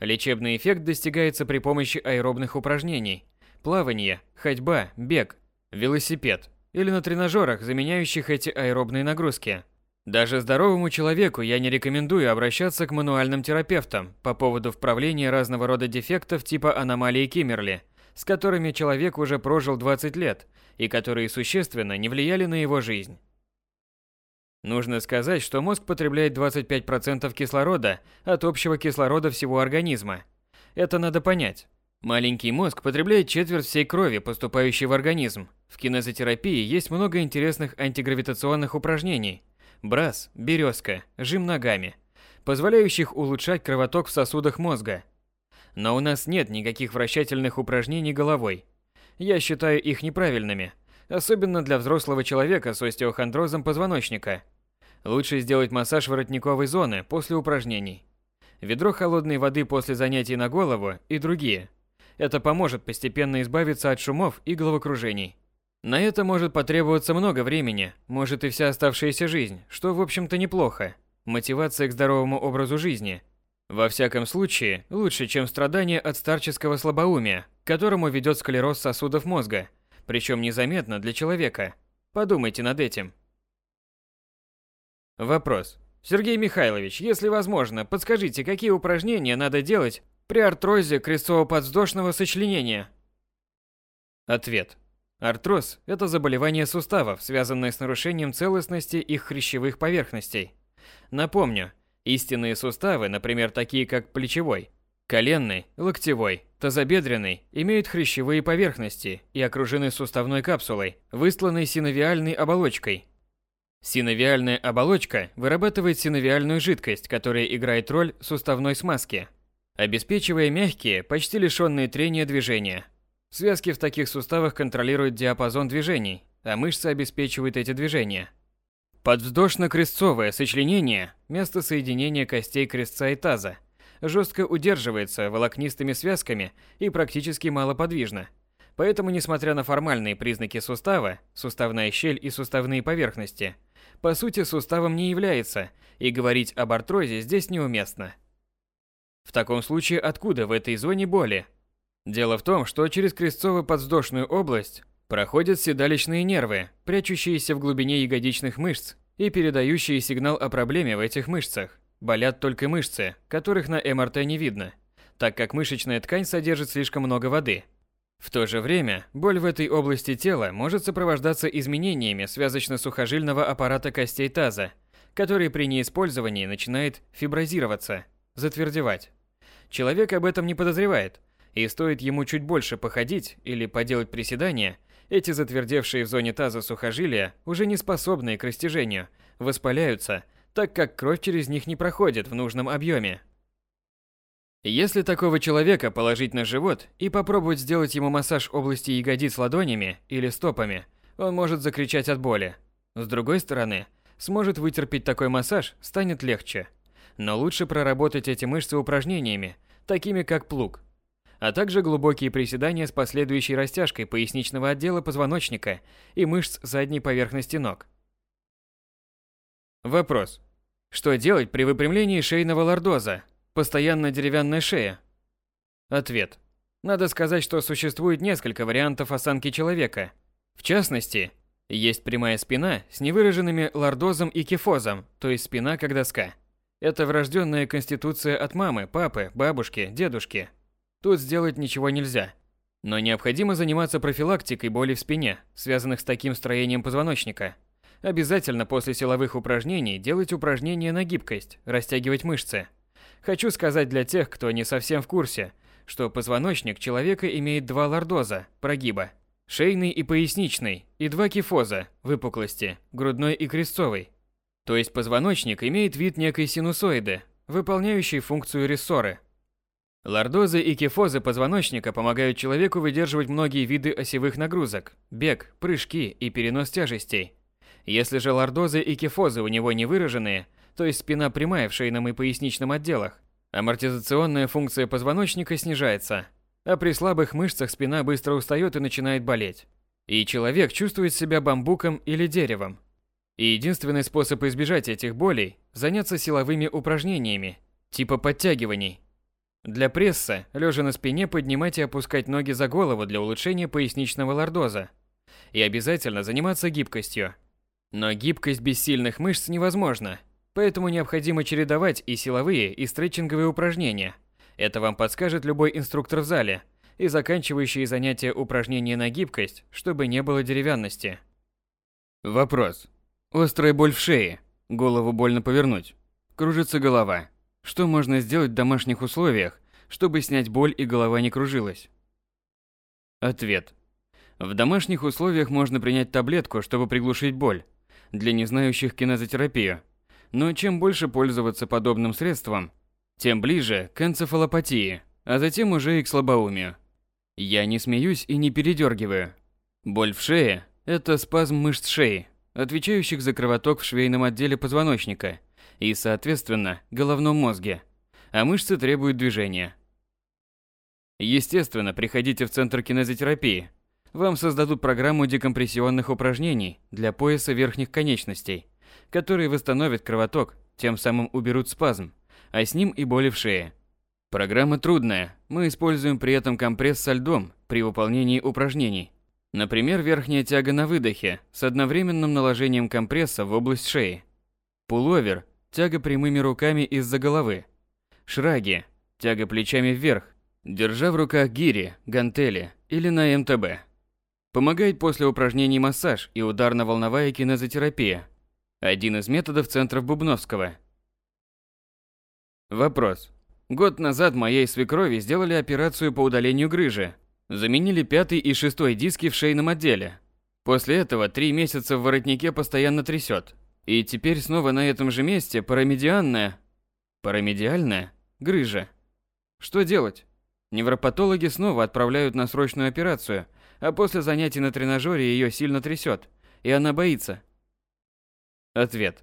S1: Лечебный эффект достигается при помощи аэробных упражнений, плавание, ходьба, бег, велосипед или на тренажерах, заменяющих эти аэробные нагрузки. Даже здоровому человеку я не рекомендую обращаться к мануальным терапевтам по поводу вправления разного рода дефектов типа аномалии Киммерли, с которыми человек уже прожил 20 лет и которые существенно не влияли на его жизнь. Нужно сказать, что мозг потребляет 25% кислорода от общего кислорода всего организма. Это надо понять. Маленький мозг потребляет четверть всей крови, поступающей в организм. В кинезотерапии есть много интересных антигравитационных упражнений – Брас, березка, жим ногами, позволяющих улучшать кровоток в сосудах мозга. Но у нас нет никаких вращательных упражнений головой. Я считаю их неправильными, особенно для взрослого человека с остеохондрозом позвоночника. Лучше сделать массаж воротниковой зоны после упражнений. Ведро холодной воды после занятий на голову и другие. Это поможет постепенно избавиться от шумов и головокружений. На это может потребоваться много времени, может и вся оставшаяся жизнь, что в общем-то неплохо. Мотивация к здоровому образу жизни – во всяком случае, лучше, чем страдание от старческого слабоумия, которому ведет склероз сосудов мозга, причем незаметно для человека. Подумайте над этим. Вопрос. Сергей Михайлович, если возможно, подскажите, какие упражнения надо делать при артрозе крестцово-подвздошного сочленения? Ответ. Артроз – это заболевание суставов, связанное с нарушением целостности их хрящевых поверхностей. Напомню, Истинные суставы, например, такие как плечевой, коленный, локтевой, тазобедренный, имеют хрящевые поверхности и окружены суставной капсулой, выстланной синовиальной оболочкой. Синовиальная оболочка вырабатывает синовиальную жидкость, которая играет роль суставной смазки, обеспечивая мягкие, почти лишенные трения движения. Связки в таких суставах контролируют диапазон движений, а мышцы обеспечивают эти движения – Подвздошно-крестцовое сочленение, место соединения костей крестца и таза, жестко удерживается волокнистыми связками и практически малоподвижно. Поэтому, несмотря на формальные признаки сустава, суставная щель и суставные поверхности, по сути суставом не является, и говорить об артрозе здесь неуместно. В таком случае откуда в этой зоне боли? Дело в том, что через крестцово-подвздошную область Проходят седалищные нервы, прячущиеся в глубине ягодичных мышц и передающие сигнал о проблеме в этих мышцах. Болят только мышцы, которых на МРТ не видно, так как мышечная ткань содержит слишком много воды. В то же время, боль в этой области тела может сопровождаться изменениями связочно-сухожильного аппарата костей таза, который при неиспользовании начинает фиброзироваться, затвердевать. Человек об этом не подозревает, и стоит ему чуть больше походить или поделать приседания, эти затвердевшие в зоне таза сухожилия, уже не способные к растяжению, воспаляются, так как кровь через них не проходит в нужном объеме. Если такого человека положить на живот и попробовать сделать ему массаж области ягодиц ладонями или стопами, он может закричать от боли. С другой стороны, сможет вытерпеть такой массаж, станет легче. Но лучше проработать эти мышцы упражнениями, такими как плуг, а также глубокие приседания с последующей растяжкой поясничного отдела позвоночника и мышц задней поверхности ног. Вопрос. Что делать при выпрямлении шейного лордоза? Постоянно деревянная шея? Ответ. Надо сказать, что существует несколько вариантов осанки человека. В частности, есть прямая спина с невыраженными лордозом и кифозом, то есть спина как доска. Это врожденная конституция от мамы, папы, бабушки, дедушки – Тут сделать ничего нельзя. Но необходимо заниматься профилактикой боли в спине, связанных с таким строением позвоночника. Обязательно после силовых упражнений делать упражнения на гибкость, растягивать мышцы. Хочу сказать для тех, кто не совсем в курсе, что позвоночник человека имеет два лордоза, прогиба, шейный и поясничный, и два кифоза, выпуклости, грудной и крестцовый. То есть позвоночник имеет вид некой синусоиды, выполняющей функцию рессоры, Лордозы и кифозы позвоночника помогают человеку выдерживать многие виды осевых нагрузок – бег, прыжки и перенос тяжестей. Если же лордозы и кифозы у него не выраженные, то есть спина прямая в шейном и поясничном отделах, амортизационная функция позвоночника снижается, а при слабых мышцах спина быстро устает и начинает болеть. И человек чувствует себя бамбуком или деревом. И единственный способ избежать этих болей – заняться силовыми упражнениями, типа подтягиваний, для пресса, лежа на спине, поднимать и опускать ноги за голову для улучшения поясничного лордоза. И обязательно заниматься гибкостью. Но гибкость без сильных мышц невозможна, поэтому необходимо чередовать и силовые, и стретчинговые упражнения. Это вам подскажет любой инструктор в зале, и заканчивающие занятия упражнения на гибкость, чтобы не было деревянности. Вопрос. Острая боль в шее. Голову больно повернуть. Кружится голова. Что можно сделать в домашних условиях, чтобы снять боль и голова не кружилась? Ответ. В домашних условиях можно принять таблетку, чтобы приглушить боль, для незнающих кинезотерапию. Но чем больше пользоваться подобным средством, тем ближе к энцефалопатии, а затем уже и к слабоумию. Я не смеюсь и не передергиваю. Боль в шее – это спазм мышц шеи, отвечающих за кровоток в швейном отделе позвоночника и, соответственно, головном мозге, а мышцы требуют движения. Естественно, приходите в центр кинезотерапии. Вам создадут программу декомпрессионных упражнений для пояса верхних конечностей, которые восстановят кровоток, тем самым уберут спазм, а с ним и боли в шее. Программа трудная, мы используем при этом компресс со льдом при выполнении упражнений. Например, верхняя тяга на выдохе с одновременным наложением компресса в область шеи. Пуловер – тяга прямыми руками из-за головы. Шраги – тяга плечами вверх, держа в руках гири, гантели или на МТБ. Помогает после упражнений массаж и ударно-волновая кинезотерапия. Один из методов центров Бубновского. Вопрос. Год назад моей свекрови сделали операцию по удалению грыжи. Заменили пятый и шестой диски в шейном отделе. После этого три месяца в воротнике постоянно трясет. И теперь снова на этом же месте парамедианная... Парамедиальная? Грыжа. Что делать? Невропатологи снова отправляют на срочную операцию, а после занятий на тренажере ее сильно трясет, и она боится. Ответ.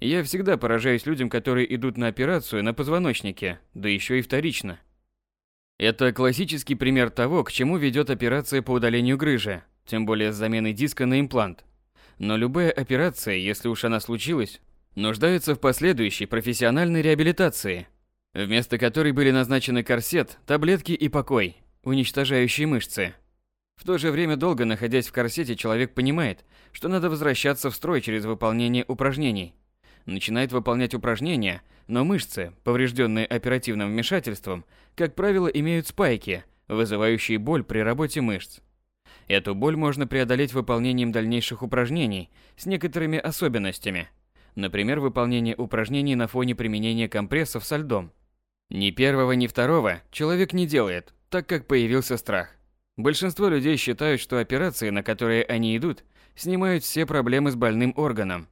S1: Я всегда поражаюсь людям, которые идут на операцию на позвоночнике, да еще и вторично. Это классический пример того, к чему ведет операция по удалению грыжи, тем более с заменой диска на имплант. Но любая операция, если уж она случилась, нуждается в последующей профессиональной реабилитации, вместо которой были назначены корсет, таблетки и покой, уничтожающие мышцы. В то же время, долго находясь в корсете, человек понимает, что надо возвращаться в строй через выполнение упражнений начинает выполнять упражнения, но мышцы, поврежденные оперативным вмешательством, как правило, имеют спайки, вызывающие боль при работе мышц. Эту боль можно преодолеть выполнением дальнейших упражнений с некоторыми особенностями. Например, выполнение упражнений на фоне применения компрессов со льдом. Ни первого, ни второго человек не делает, так как появился страх. Большинство людей считают, что операции, на которые они идут, снимают все проблемы с больным органом,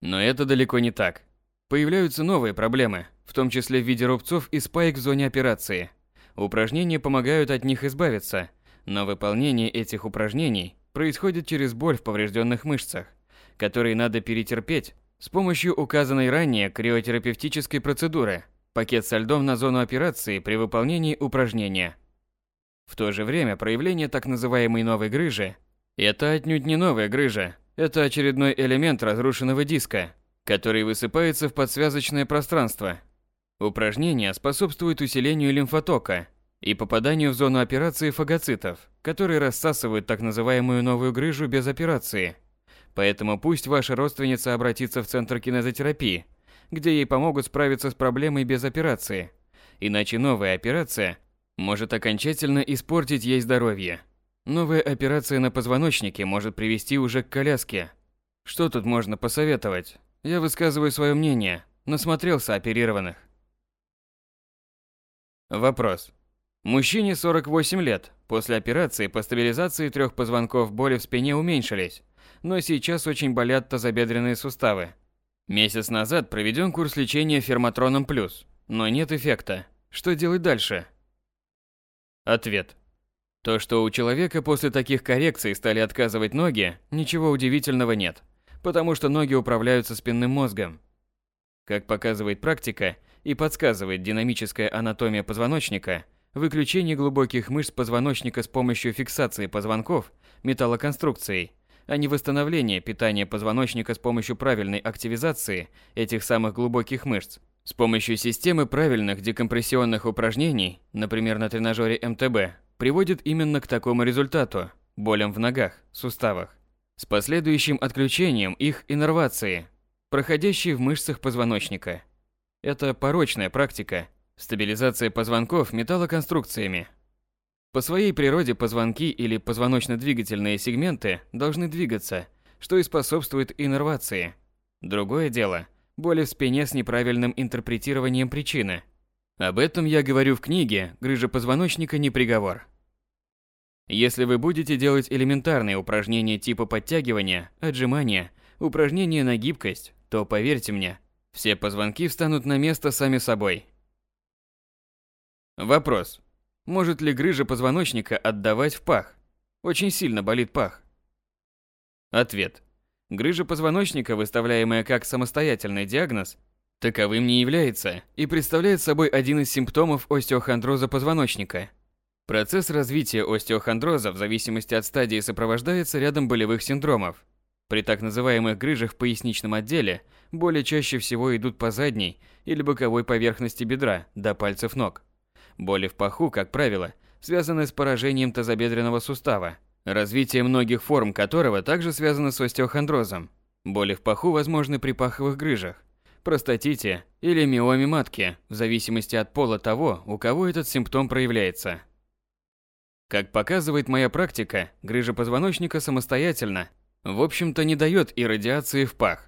S1: но это далеко не так. Появляются новые проблемы, в том числе в виде рубцов и спаек в зоне операции. Упражнения помогают от них избавиться, но выполнение этих упражнений происходит через боль в поврежденных мышцах, которые надо перетерпеть с помощью указанной ранее криотерапевтической процедуры, пакет со льдом на зону операции при выполнении упражнения. В то же время проявление так называемой новой грыжи – это отнюдь не новая грыжа, это очередной элемент разрушенного диска, который высыпается в подсвязочное пространство. Упражнение способствует усилению лимфотока и попаданию в зону операции фагоцитов, которые рассасывают так называемую новую грыжу без операции. Поэтому пусть ваша родственница обратится в центр кинезотерапии, где ей помогут справиться с проблемой без операции. Иначе новая операция может окончательно испортить ей здоровье. Новая операция на позвоночнике может привести уже к коляске. Что тут можно посоветовать? Я высказываю свое мнение, насмотрелся оперированных. Вопрос. Мужчине 48 лет. После операции по стабилизации трех позвонков боли в спине уменьшились, но сейчас очень болят тазобедренные суставы. Месяц назад проведен курс лечения ферматроном плюс, но нет эффекта. Что делать дальше? Ответ. То, что у человека после таких коррекций стали отказывать ноги, ничего удивительного нет, потому что ноги управляются спинным мозгом. Как показывает практика и подсказывает динамическая анатомия позвоночника, выключение глубоких мышц позвоночника с помощью фиксации позвонков металлоконструкцией, а не восстановление питания позвоночника с помощью правильной активизации этих самых глубоких мышц. С помощью системы правильных декомпрессионных упражнений, например, на тренажере МТБ, приводит именно к такому результату – болям в ногах, суставах, с последующим отключением их иннервации, проходящей в мышцах позвоночника. Это порочная практика – стабилизация позвонков металлоконструкциями. По своей природе позвонки или позвоночно-двигательные сегменты должны двигаться, что и способствует иннервации. Другое дело – боли в спине с неправильным интерпретированием причины – об этом я говорю в книге «Грыжа позвоночника не приговор». Если вы будете делать элементарные упражнения типа подтягивания, отжимания, упражнения на гибкость, то поверьте мне, все позвонки встанут на место сами собой. Вопрос. Может ли грыжа позвоночника отдавать в пах? Очень сильно болит пах. Ответ. Грыжа позвоночника, выставляемая как самостоятельный диагноз, таковым не является и представляет собой один из симптомов остеохондроза позвоночника. Процесс развития остеохондроза в зависимости от стадии сопровождается рядом болевых синдромов. При так называемых грыжах в поясничном отделе боли чаще всего идут по задней или боковой поверхности бедра до пальцев ног. Боли в паху, как правило, связаны с поражением тазобедренного сустава, развитие многих форм которого также связано с остеохондрозом. Боли в паху возможны при паховых грыжах, простатите или миоме матки, в зависимости от пола того, у кого этот симптом проявляется. Как показывает моя практика, грыжа позвоночника самостоятельно, в общем-то, не дает и радиации в пах.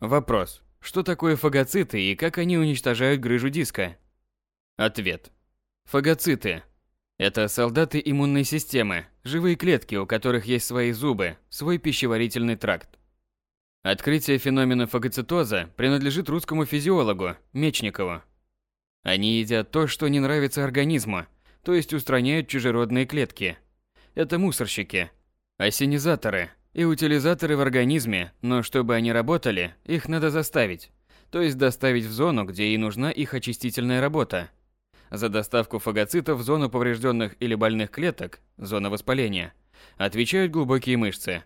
S1: Вопрос. Что такое фагоциты и как они уничтожают грыжу диска? Ответ. Фагоциты это солдаты иммунной системы, живые клетки, у которых есть свои зубы, свой пищеварительный тракт. Открытие феномена фагоцитоза принадлежит русскому физиологу Мечникову. Они едят то, что не нравится организму, то есть устраняют чужеродные клетки. Это мусорщики, осенизаторы и утилизаторы в организме, но чтобы они работали, их надо заставить, то есть доставить в зону, где и нужна их очистительная работа. За доставку фагоцитов в зону поврежденных или больных клеток, зона воспаления, отвечают глубокие мышцы.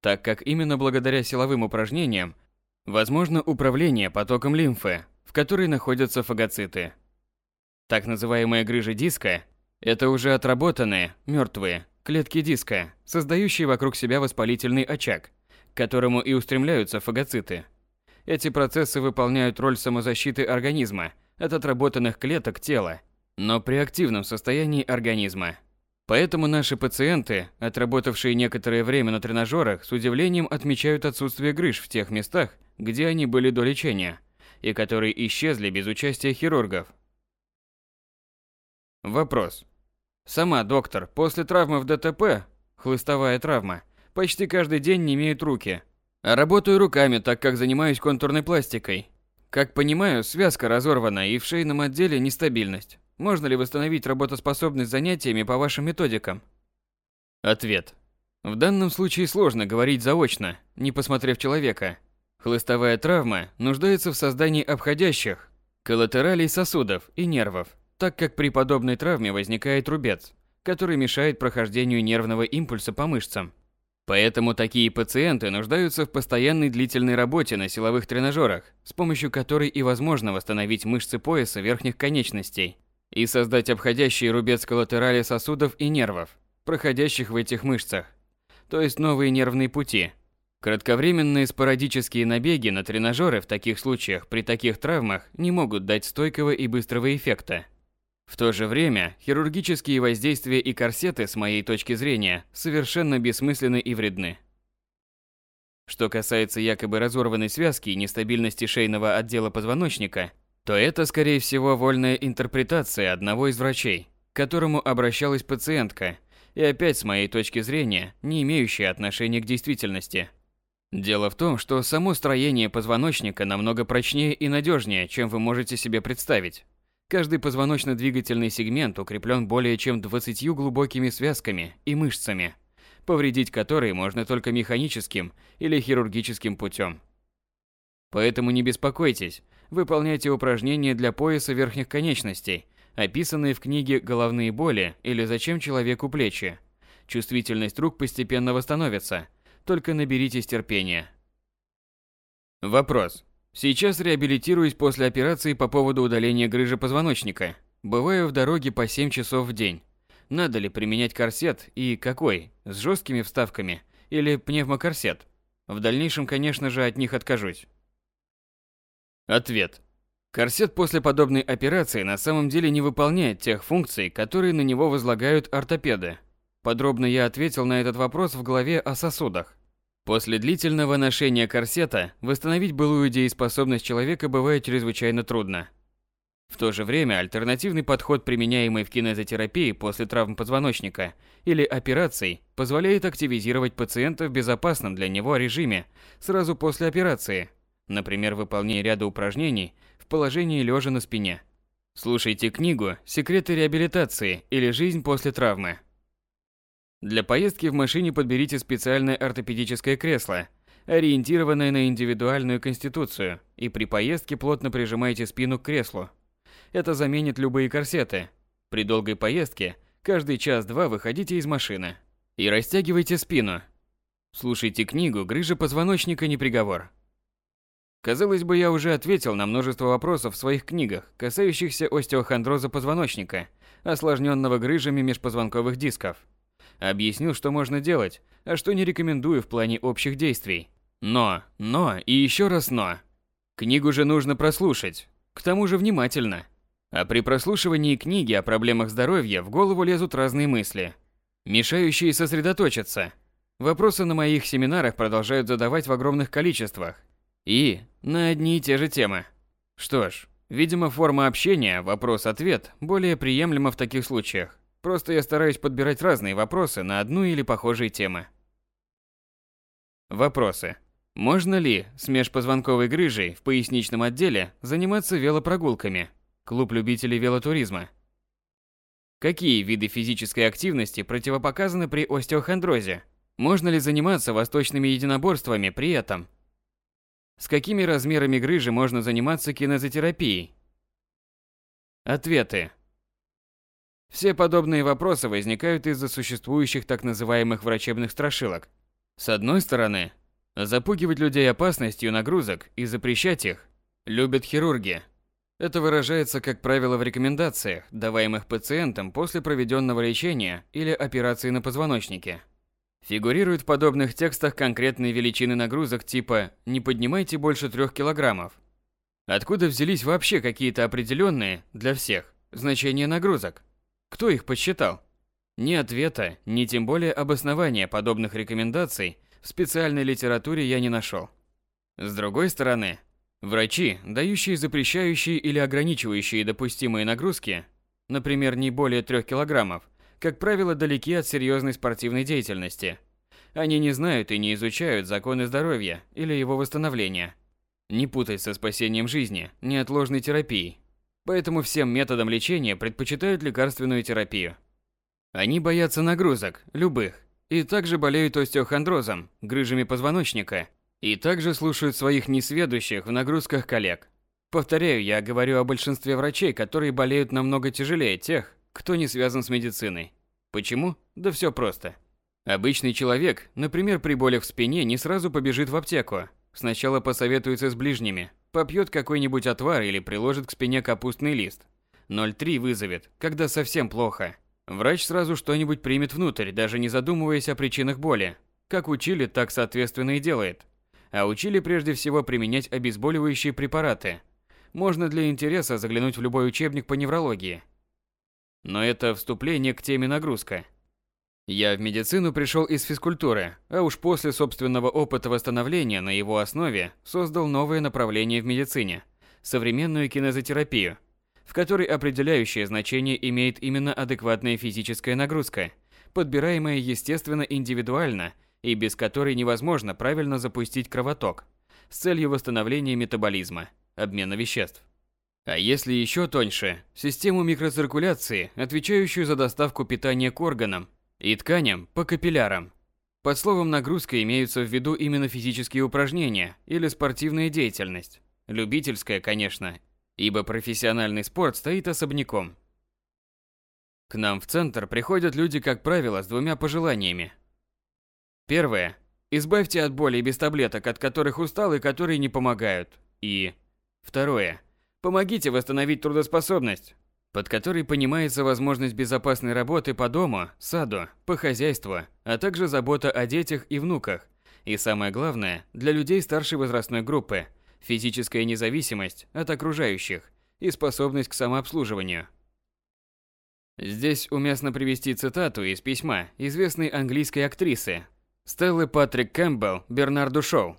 S1: Так как именно благодаря силовым упражнениям возможно управление потоком лимфы, в которой находятся фагоциты. Так называемая грыжа диска – это уже отработанные, мертвые, клетки диска, создающие вокруг себя воспалительный очаг, к которому и устремляются фагоциты. Эти процессы выполняют роль самозащиты организма – от отработанных клеток тела, но при активном состоянии организма. Поэтому наши пациенты, отработавшие некоторое время на тренажерах, с удивлением отмечают отсутствие грыж в тех местах, где они были до лечения, и которые исчезли без участия хирургов. Вопрос. Сама доктор после травмы в ДТП, хлыстовая травма, почти каждый день не имеет руки. А работаю руками, так как занимаюсь контурной пластикой. Как понимаю, связка разорвана и в шейном отделе нестабильность. Можно ли восстановить работоспособность занятиями по вашим методикам? Ответ. В данном случае сложно говорить заочно, не посмотрев человека. Хлыстовая травма нуждается в создании обходящих, коллатералей сосудов и нервов, так как при подобной травме возникает рубец, который мешает прохождению нервного импульса по мышцам. Поэтому такие пациенты нуждаются в постоянной длительной работе на силовых тренажерах, с помощью которой и возможно восстановить мышцы пояса верхних конечностей и создать обходящий рубец коллатерали сосудов и нервов, проходящих в этих мышцах, то есть новые нервные пути. Кратковременные спорадические набеги на тренажеры в таких случаях при таких травмах не могут дать стойкого и быстрого эффекта. В то же время, хирургические воздействия и корсеты, с моей точки зрения, совершенно бессмысленны и вредны. Что касается якобы разорванной связки и нестабильности шейного отдела позвоночника, то это, скорее всего, вольная интерпретация одного из врачей, к которому обращалась пациентка, и опять, с моей точки зрения, не имеющая отношения к действительности. Дело в том, что само строение позвоночника намного прочнее и надежнее, чем вы можете себе представить. Каждый позвоночно-двигательный сегмент укреплен более чем 20 глубокими связками и мышцами, повредить которые можно только механическим или хирургическим путем. Поэтому не беспокойтесь, выполняйте упражнения для пояса верхних конечностей, описанные в книге «Головные боли» или «Зачем человеку плечи». Чувствительность рук постепенно восстановится, только наберитесь терпения. Вопрос. Сейчас реабилитируюсь после операции по поводу удаления грыжи позвоночника. Бываю в дороге по 7 часов в день. Надо ли применять корсет и какой? С жесткими вставками или пневмокорсет? В дальнейшем, конечно же, от них откажусь. Ответ. Корсет после подобной операции на самом деле не выполняет тех функций, которые на него возлагают ортопеды. Подробно я ответил на этот вопрос в главе о сосудах. После длительного ношения корсета восстановить былую дееспособность человека бывает чрезвычайно трудно. В то же время альтернативный подход, применяемый в кинезотерапии после травм позвоночника или операций, позволяет активизировать пациента в безопасном для него режиме сразу после операции, например, выполняя ряда упражнений в положении лежа на спине. Слушайте книгу «Секреты реабилитации» или «Жизнь после травмы». Для поездки в машине подберите специальное ортопедическое кресло, ориентированное на индивидуальную конституцию, и при поездке плотно прижимайте спину к креслу. Это заменит любые корсеты. При долгой поездке каждый час-два выходите из машины и растягивайте спину. Слушайте книгу «Грыжа позвоночника не приговор». Казалось бы, я уже ответил на множество вопросов в своих книгах, касающихся остеохондроза позвоночника, осложненного грыжами межпозвонковых дисков. Объяснил, что можно делать, а что не рекомендую в плане общих действий. Но, но и еще раз но. Книгу же нужно прослушать. К тому же внимательно. А при прослушивании книги о проблемах здоровья в голову лезут разные мысли, мешающие сосредоточиться. Вопросы на моих семинарах продолжают задавать в огромных количествах, и на одни и те же темы. Что ж, видимо, форма общения, вопрос-ответ, более приемлема в таких случаях. Просто я стараюсь подбирать разные вопросы на одну или похожие темы. Вопросы. Можно ли с межпозвонковой грыжей в поясничном отделе заниматься велопрогулками? Клуб любителей велотуризма. Какие виды физической активности противопоказаны при остеохондрозе? Можно ли заниматься восточными единоборствами при этом? С какими размерами грыжи можно заниматься кинезотерапией? Ответы. Все подобные вопросы возникают из-за существующих так называемых врачебных страшилок. С одной стороны, запугивать людей опасностью нагрузок и запрещать их любят хирурги. Это выражается, как правило, в рекомендациях, даваемых пациентам после проведенного лечения или операции на позвоночнике. Фигурируют в подобных текстах конкретные величины нагрузок типа «не поднимайте больше трех килограммов». Откуда взялись вообще какие-то определенные, для всех, значения нагрузок? Кто их подсчитал? Ни ответа, ни тем более обоснования подобных рекомендаций в специальной литературе я не нашел. С другой стороны, врачи, дающие запрещающие или ограничивающие допустимые нагрузки, например, не более трех килограммов, как правило, далеки от серьезной спортивной деятельности. Они не знают и не изучают законы здоровья или его восстановления. Не путать со спасением жизни, неотложной терапией. Поэтому всем методам лечения предпочитают лекарственную терапию. Они боятся нагрузок, любых, и также болеют остеохондрозом, грыжами позвоночника, и также слушают своих несведущих в нагрузках коллег. Повторяю, я говорю о большинстве врачей, которые болеют намного тяжелее тех, кто не связан с медициной. Почему? Да все просто. Обычный человек, например, при болях в спине, не сразу побежит в аптеку. Сначала посоветуется с ближними, попьет какой-нибудь отвар или приложит к спине капустный лист. 0,3 вызовет, когда совсем плохо. Врач сразу что-нибудь примет внутрь, даже не задумываясь о причинах боли. Как учили, так соответственно и делает. А учили прежде всего применять обезболивающие препараты. Можно для интереса заглянуть в любой учебник по неврологии – но это вступление к теме нагрузка. Я в медицину пришел из физкультуры, а уж после собственного опыта восстановления на его основе создал новое направление в медицине – современную кинезотерапию, в которой определяющее значение имеет именно адекватная физическая нагрузка, подбираемая естественно индивидуально и без которой невозможно правильно запустить кровоток с целью восстановления метаболизма, обмена веществ. А если еще тоньше, систему микроциркуляции, отвечающую за доставку питания к органам и тканям по капиллярам. Под словом нагрузка имеются в виду именно физические упражнения или спортивная деятельность. Любительская, конечно, ибо профессиональный спорт стоит особняком. К нам в центр приходят люди, как правило, с двумя пожеланиями. Первое. Избавьте от боли без таблеток, от которых устал и которые не помогают. И второе. Помогите восстановить трудоспособность, под которой понимается возможность безопасной работы по дому, саду, по хозяйству, а также забота о детях и внуках. И самое главное, для людей старшей возрастной группы – физическая независимость от окружающих и способность к самообслуживанию. Здесь уместно привести цитату из письма известной английской актрисы Стеллы Патрик Кэмпбелл Бернарду Шоу,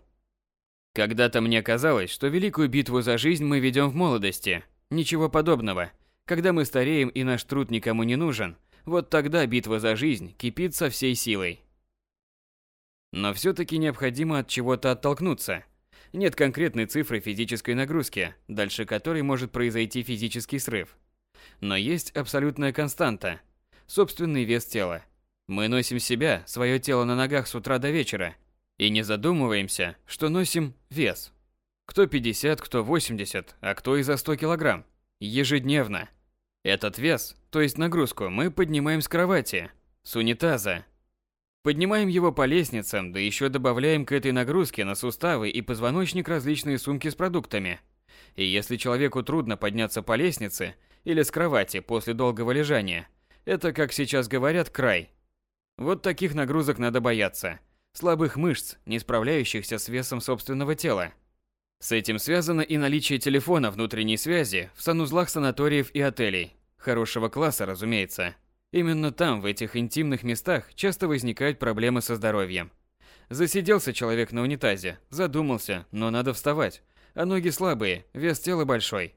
S1: когда-то мне казалось, что великую битву за жизнь мы ведем в молодости. Ничего подобного. Когда мы стареем и наш труд никому не нужен, вот тогда битва за жизнь кипит со всей силой. Но все-таки необходимо от чего-то оттолкнуться. Нет конкретной цифры физической нагрузки, дальше которой может произойти физический срыв. Но есть абсолютная константа – собственный вес тела. Мы носим себя, свое тело на ногах с утра до вечера, и не задумываемся, что носим вес. Кто 50, кто 80, а кто и за 100 килограмм. Ежедневно. Этот вес, то есть нагрузку, мы поднимаем с кровати, с унитаза. Поднимаем его по лестницам, да еще добавляем к этой нагрузке на суставы и позвоночник различные сумки с продуктами. И если человеку трудно подняться по лестнице или с кровати после долгого лежания, это, как сейчас говорят, край. Вот таких нагрузок надо бояться. Слабых мышц, не справляющихся с весом собственного тела. С этим связано и наличие телефона внутренней связи в санузлах санаториев и отелей. Хорошего класса, разумеется. Именно там, в этих интимных местах, часто возникают проблемы со здоровьем. Засиделся человек на унитазе, задумался, но надо вставать. А ноги слабые, вес тела большой.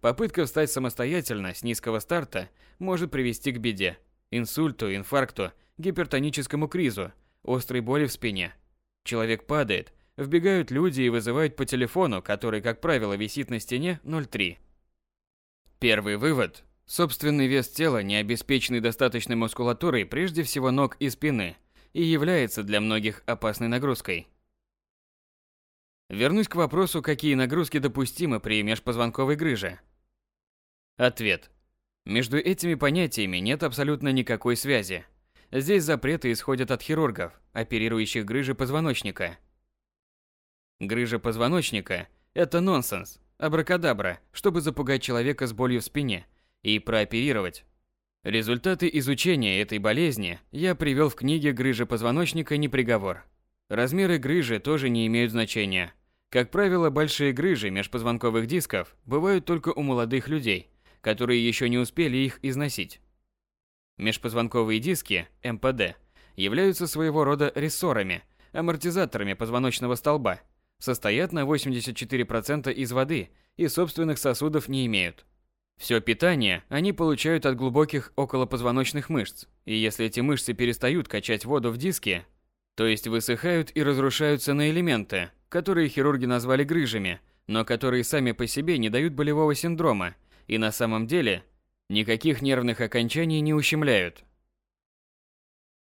S1: Попытка встать самостоятельно с низкого старта может привести к беде. Инсульту, инфаркту, гипертоническому кризу, острой боли в спине. Человек падает, Вбегают люди и вызывают по телефону, который, как правило, висит на стене 03. Первый вывод. Собственный вес тела, не обеспеченный достаточной мускулатурой прежде всего ног и спины, и является для многих опасной нагрузкой. Вернусь к вопросу, какие нагрузки допустимы при межпозвонковой грыже. Ответ. Между этими понятиями нет абсолютно никакой связи. Здесь запреты исходят от хирургов, оперирующих грыжи позвоночника – Грыжа позвоночника – это нонсенс, абракадабра, чтобы запугать человека с болью в спине и прооперировать. Результаты изучения этой болезни я привел в книге «Грыжа позвоночника. Не приговор». Размеры грыжи тоже не имеют значения. Как правило, большие грыжи межпозвонковых дисков бывают только у молодых людей, которые еще не успели их износить. Межпозвонковые диски, МПД, являются своего рода рессорами, амортизаторами позвоночного столба – состоят на 84% из воды и собственных сосудов не имеют. Все питание они получают от глубоких околопозвоночных мышц, и если эти мышцы перестают качать воду в диске, то есть высыхают и разрушаются на элементы, которые хирурги назвали грыжами, но которые сами по себе не дают болевого синдрома и на самом деле никаких нервных окончаний не ущемляют.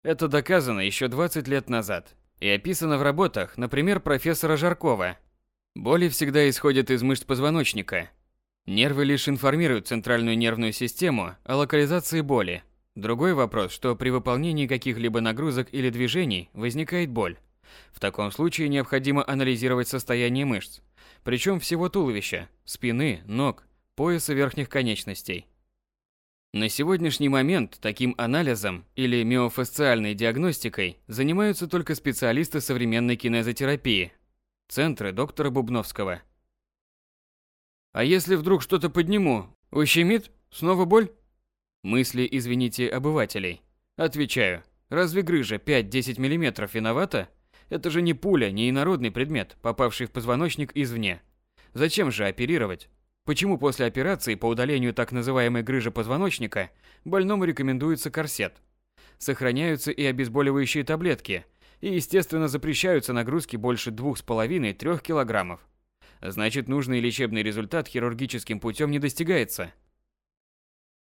S1: Это доказано еще 20 лет назад, и описано в работах, например, профессора Жаркова. Боли всегда исходят из мышц позвоночника. Нервы лишь информируют центральную нервную систему о локализации боли. Другой вопрос, что при выполнении каких-либо нагрузок или движений возникает боль. В таком случае необходимо анализировать состояние мышц, причем всего туловища, спины, ног, пояса верхних конечностей. На сегодняшний момент таким анализом или миофасциальной диагностикой занимаются только специалисты современной кинезотерапии, центры доктора Бубновского. А если вдруг что-то подниму, ущемит? Снова боль? Мысли, извините, обывателей. Отвечаю, разве грыжа 5-10 мм виновата? Это же не пуля, не инородный предмет, попавший в позвоночник извне. Зачем же оперировать? Почему после операции по удалению так называемой грыжи позвоночника больному рекомендуется корсет? Сохраняются и обезболивающие таблетки, и, естественно, запрещаются нагрузки больше 2,5-3 кг. Значит, нужный лечебный результат хирургическим путем не достигается.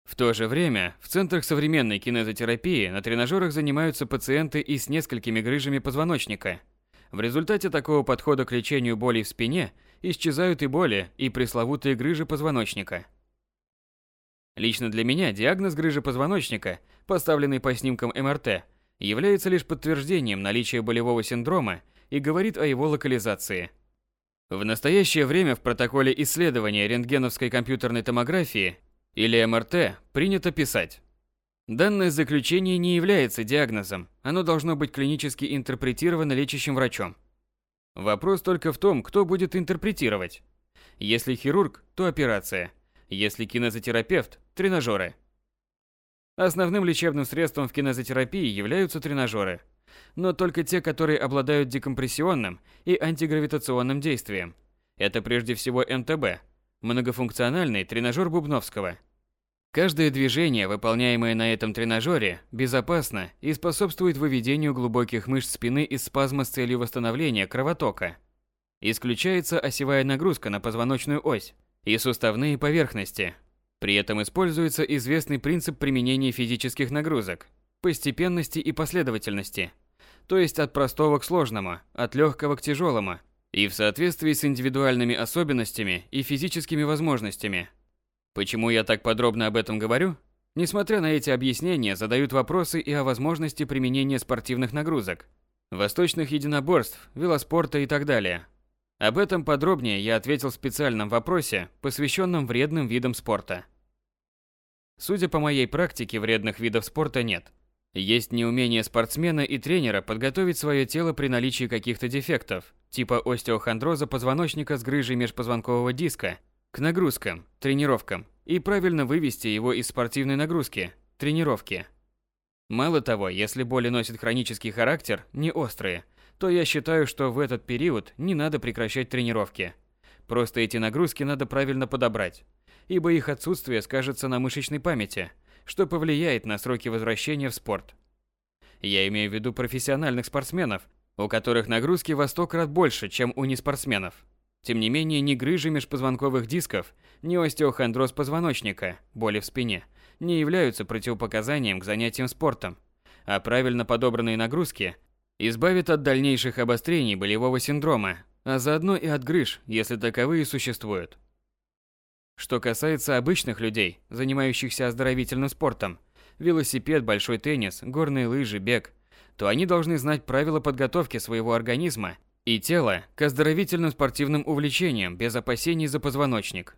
S1: В то же время, в центрах современной кинезотерапии на тренажерах занимаются пациенты и с несколькими грыжами позвоночника. В результате такого подхода к лечению боли в спине – исчезают и боли, и пресловутые грыжи позвоночника. Лично для меня диагноз грыжи позвоночника, поставленный по снимкам МРТ, является лишь подтверждением наличия болевого синдрома и говорит о его локализации. В настоящее время в протоколе исследования рентгеновской компьютерной томографии или МРТ принято писать Данное заключение не является диагнозом, оно должно быть клинически интерпретировано лечащим врачом. Вопрос только в том, кто будет интерпретировать. Если хирург, то операция. Если кинезотерапевт – тренажеры. Основным лечебным средством в кинезотерапии являются тренажеры. Но только те, которые обладают декомпрессионным и антигравитационным действием. Это прежде всего МТБ – многофункциональный тренажер Бубновского – Каждое движение, выполняемое на этом тренажере, безопасно и способствует выведению глубоких мышц спины из спазма с целью восстановления кровотока. Исключается осевая нагрузка на позвоночную ось и суставные поверхности. При этом используется известный принцип применения физических нагрузок – постепенности и последовательности, то есть от простого к сложному, от легкого к тяжелому, и в соответствии с индивидуальными особенностями и физическими возможностями. Почему я так подробно об этом говорю? Несмотря на эти объяснения, задают вопросы и о возможности применения спортивных нагрузок, восточных единоборств, велоспорта и так далее. Об этом подробнее я ответил в специальном вопросе, посвященном вредным видам спорта. Судя по моей практике, вредных видов спорта нет. Есть неумение спортсмена и тренера подготовить свое тело при наличии каких-то дефектов, типа остеохондроза позвоночника с грыжей межпозвонкового диска, к нагрузкам, тренировкам, и правильно вывести его из спортивной нагрузки, тренировки. Мало того, если боли носят хронический характер, не острые, то я считаю, что в этот период не надо прекращать тренировки. Просто эти нагрузки надо правильно подобрать, ибо их отсутствие скажется на мышечной памяти, что повлияет на сроки возвращения в спорт. Я имею в виду профессиональных спортсменов, у которых нагрузки во сто крат больше, чем у неспортсменов. Тем не менее, ни грыжи межпозвонковых дисков, ни остеохондроз позвоночника, боли в спине, не являются противопоказанием к занятиям спортом, а правильно подобранные нагрузки избавят от дальнейших обострений болевого синдрома, а заодно и от грыж, если таковые существуют. Что касается обычных людей, занимающихся оздоровительным спортом, велосипед, большой теннис, горные лыжи, бег, то они должны знать правила подготовки своего организма и тело к оздоровительным спортивным увлечениям без опасений за позвоночник.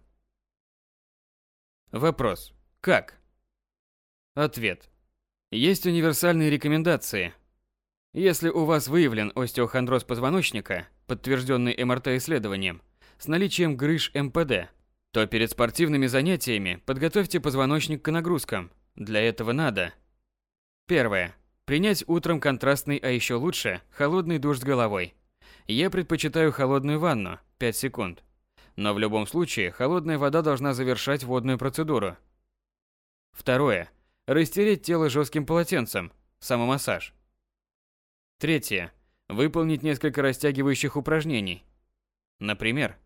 S1: Вопрос. Как? Ответ. Есть универсальные рекомендации. Если у вас выявлен остеохондроз позвоночника, подтвержденный МРТ-исследованием, с наличием грыж МПД, то перед спортивными занятиями подготовьте позвоночник к нагрузкам. Для этого надо. Первое. Принять утром контрастный, а еще лучше, холодный душ с головой. Я предпочитаю холодную ванну, 5 секунд. Но в любом случае, холодная вода должна завершать водную процедуру. Второе. Растереть тело жестким полотенцем, самомассаж. Третье. Выполнить несколько растягивающих упражнений. Например,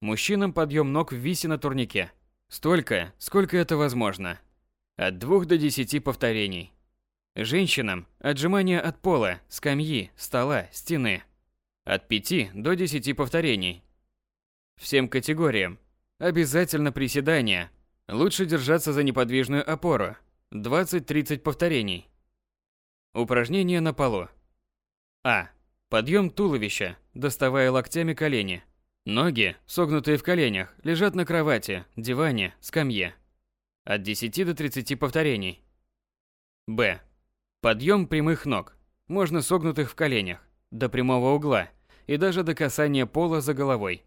S1: мужчинам подъем ног в висе на турнике. Столько, сколько это возможно. От 2 до 10 повторений. Женщинам отжимания от пола, скамьи, стола, стены. От 5 до 10 повторений. Всем категориям. Обязательно приседания. Лучше держаться за неподвижную опору. 20-30 повторений. Упражнения на полу. А. Подъем туловища, доставая локтями колени. Ноги, согнутые в коленях, лежат на кровати, диване, скамье. От 10 до 30 повторений. Б. Подъем прямых ног, можно согнутых в коленях, до прямого угла, и даже до касания пола за головой.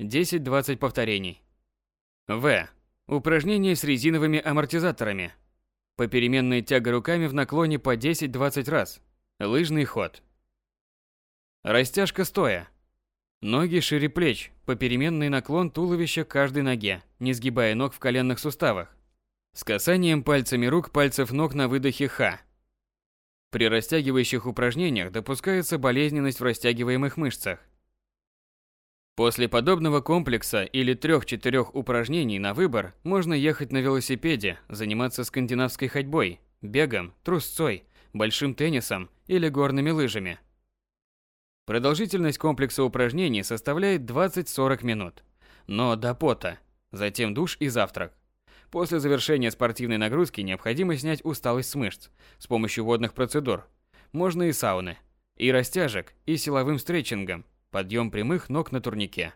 S1: 10-20 повторений. В. Упражнения с резиновыми амортизаторами. Попеременная тяга руками в наклоне по 10-20 раз. Лыжный ход. Растяжка стоя. Ноги шире плеч, попеременный наклон туловища каждой ноге, не сгибая ног в коленных суставах. С касанием пальцами рук пальцев ног на выдохе Х. При растягивающих упражнениях допускается болезненность в растягиваемых мышцах. После подобного комплекса или трех-четырех упражнений на выбор можно ехать на велосипеде, заниматься скандинавской ходьбой, бегом, трусцой, большим теннисом или горными лыжами. Продолжительность комплекса упражнений составляет 20-40 минут, но до пота, затем душ и завтрак. После завершения спортивной нагрузки необходимо снять усталость с мышц с помощью водных процедур. Можно и сауны, и растяжек, и силовым стретчингом, подъем прямых ног на турнике.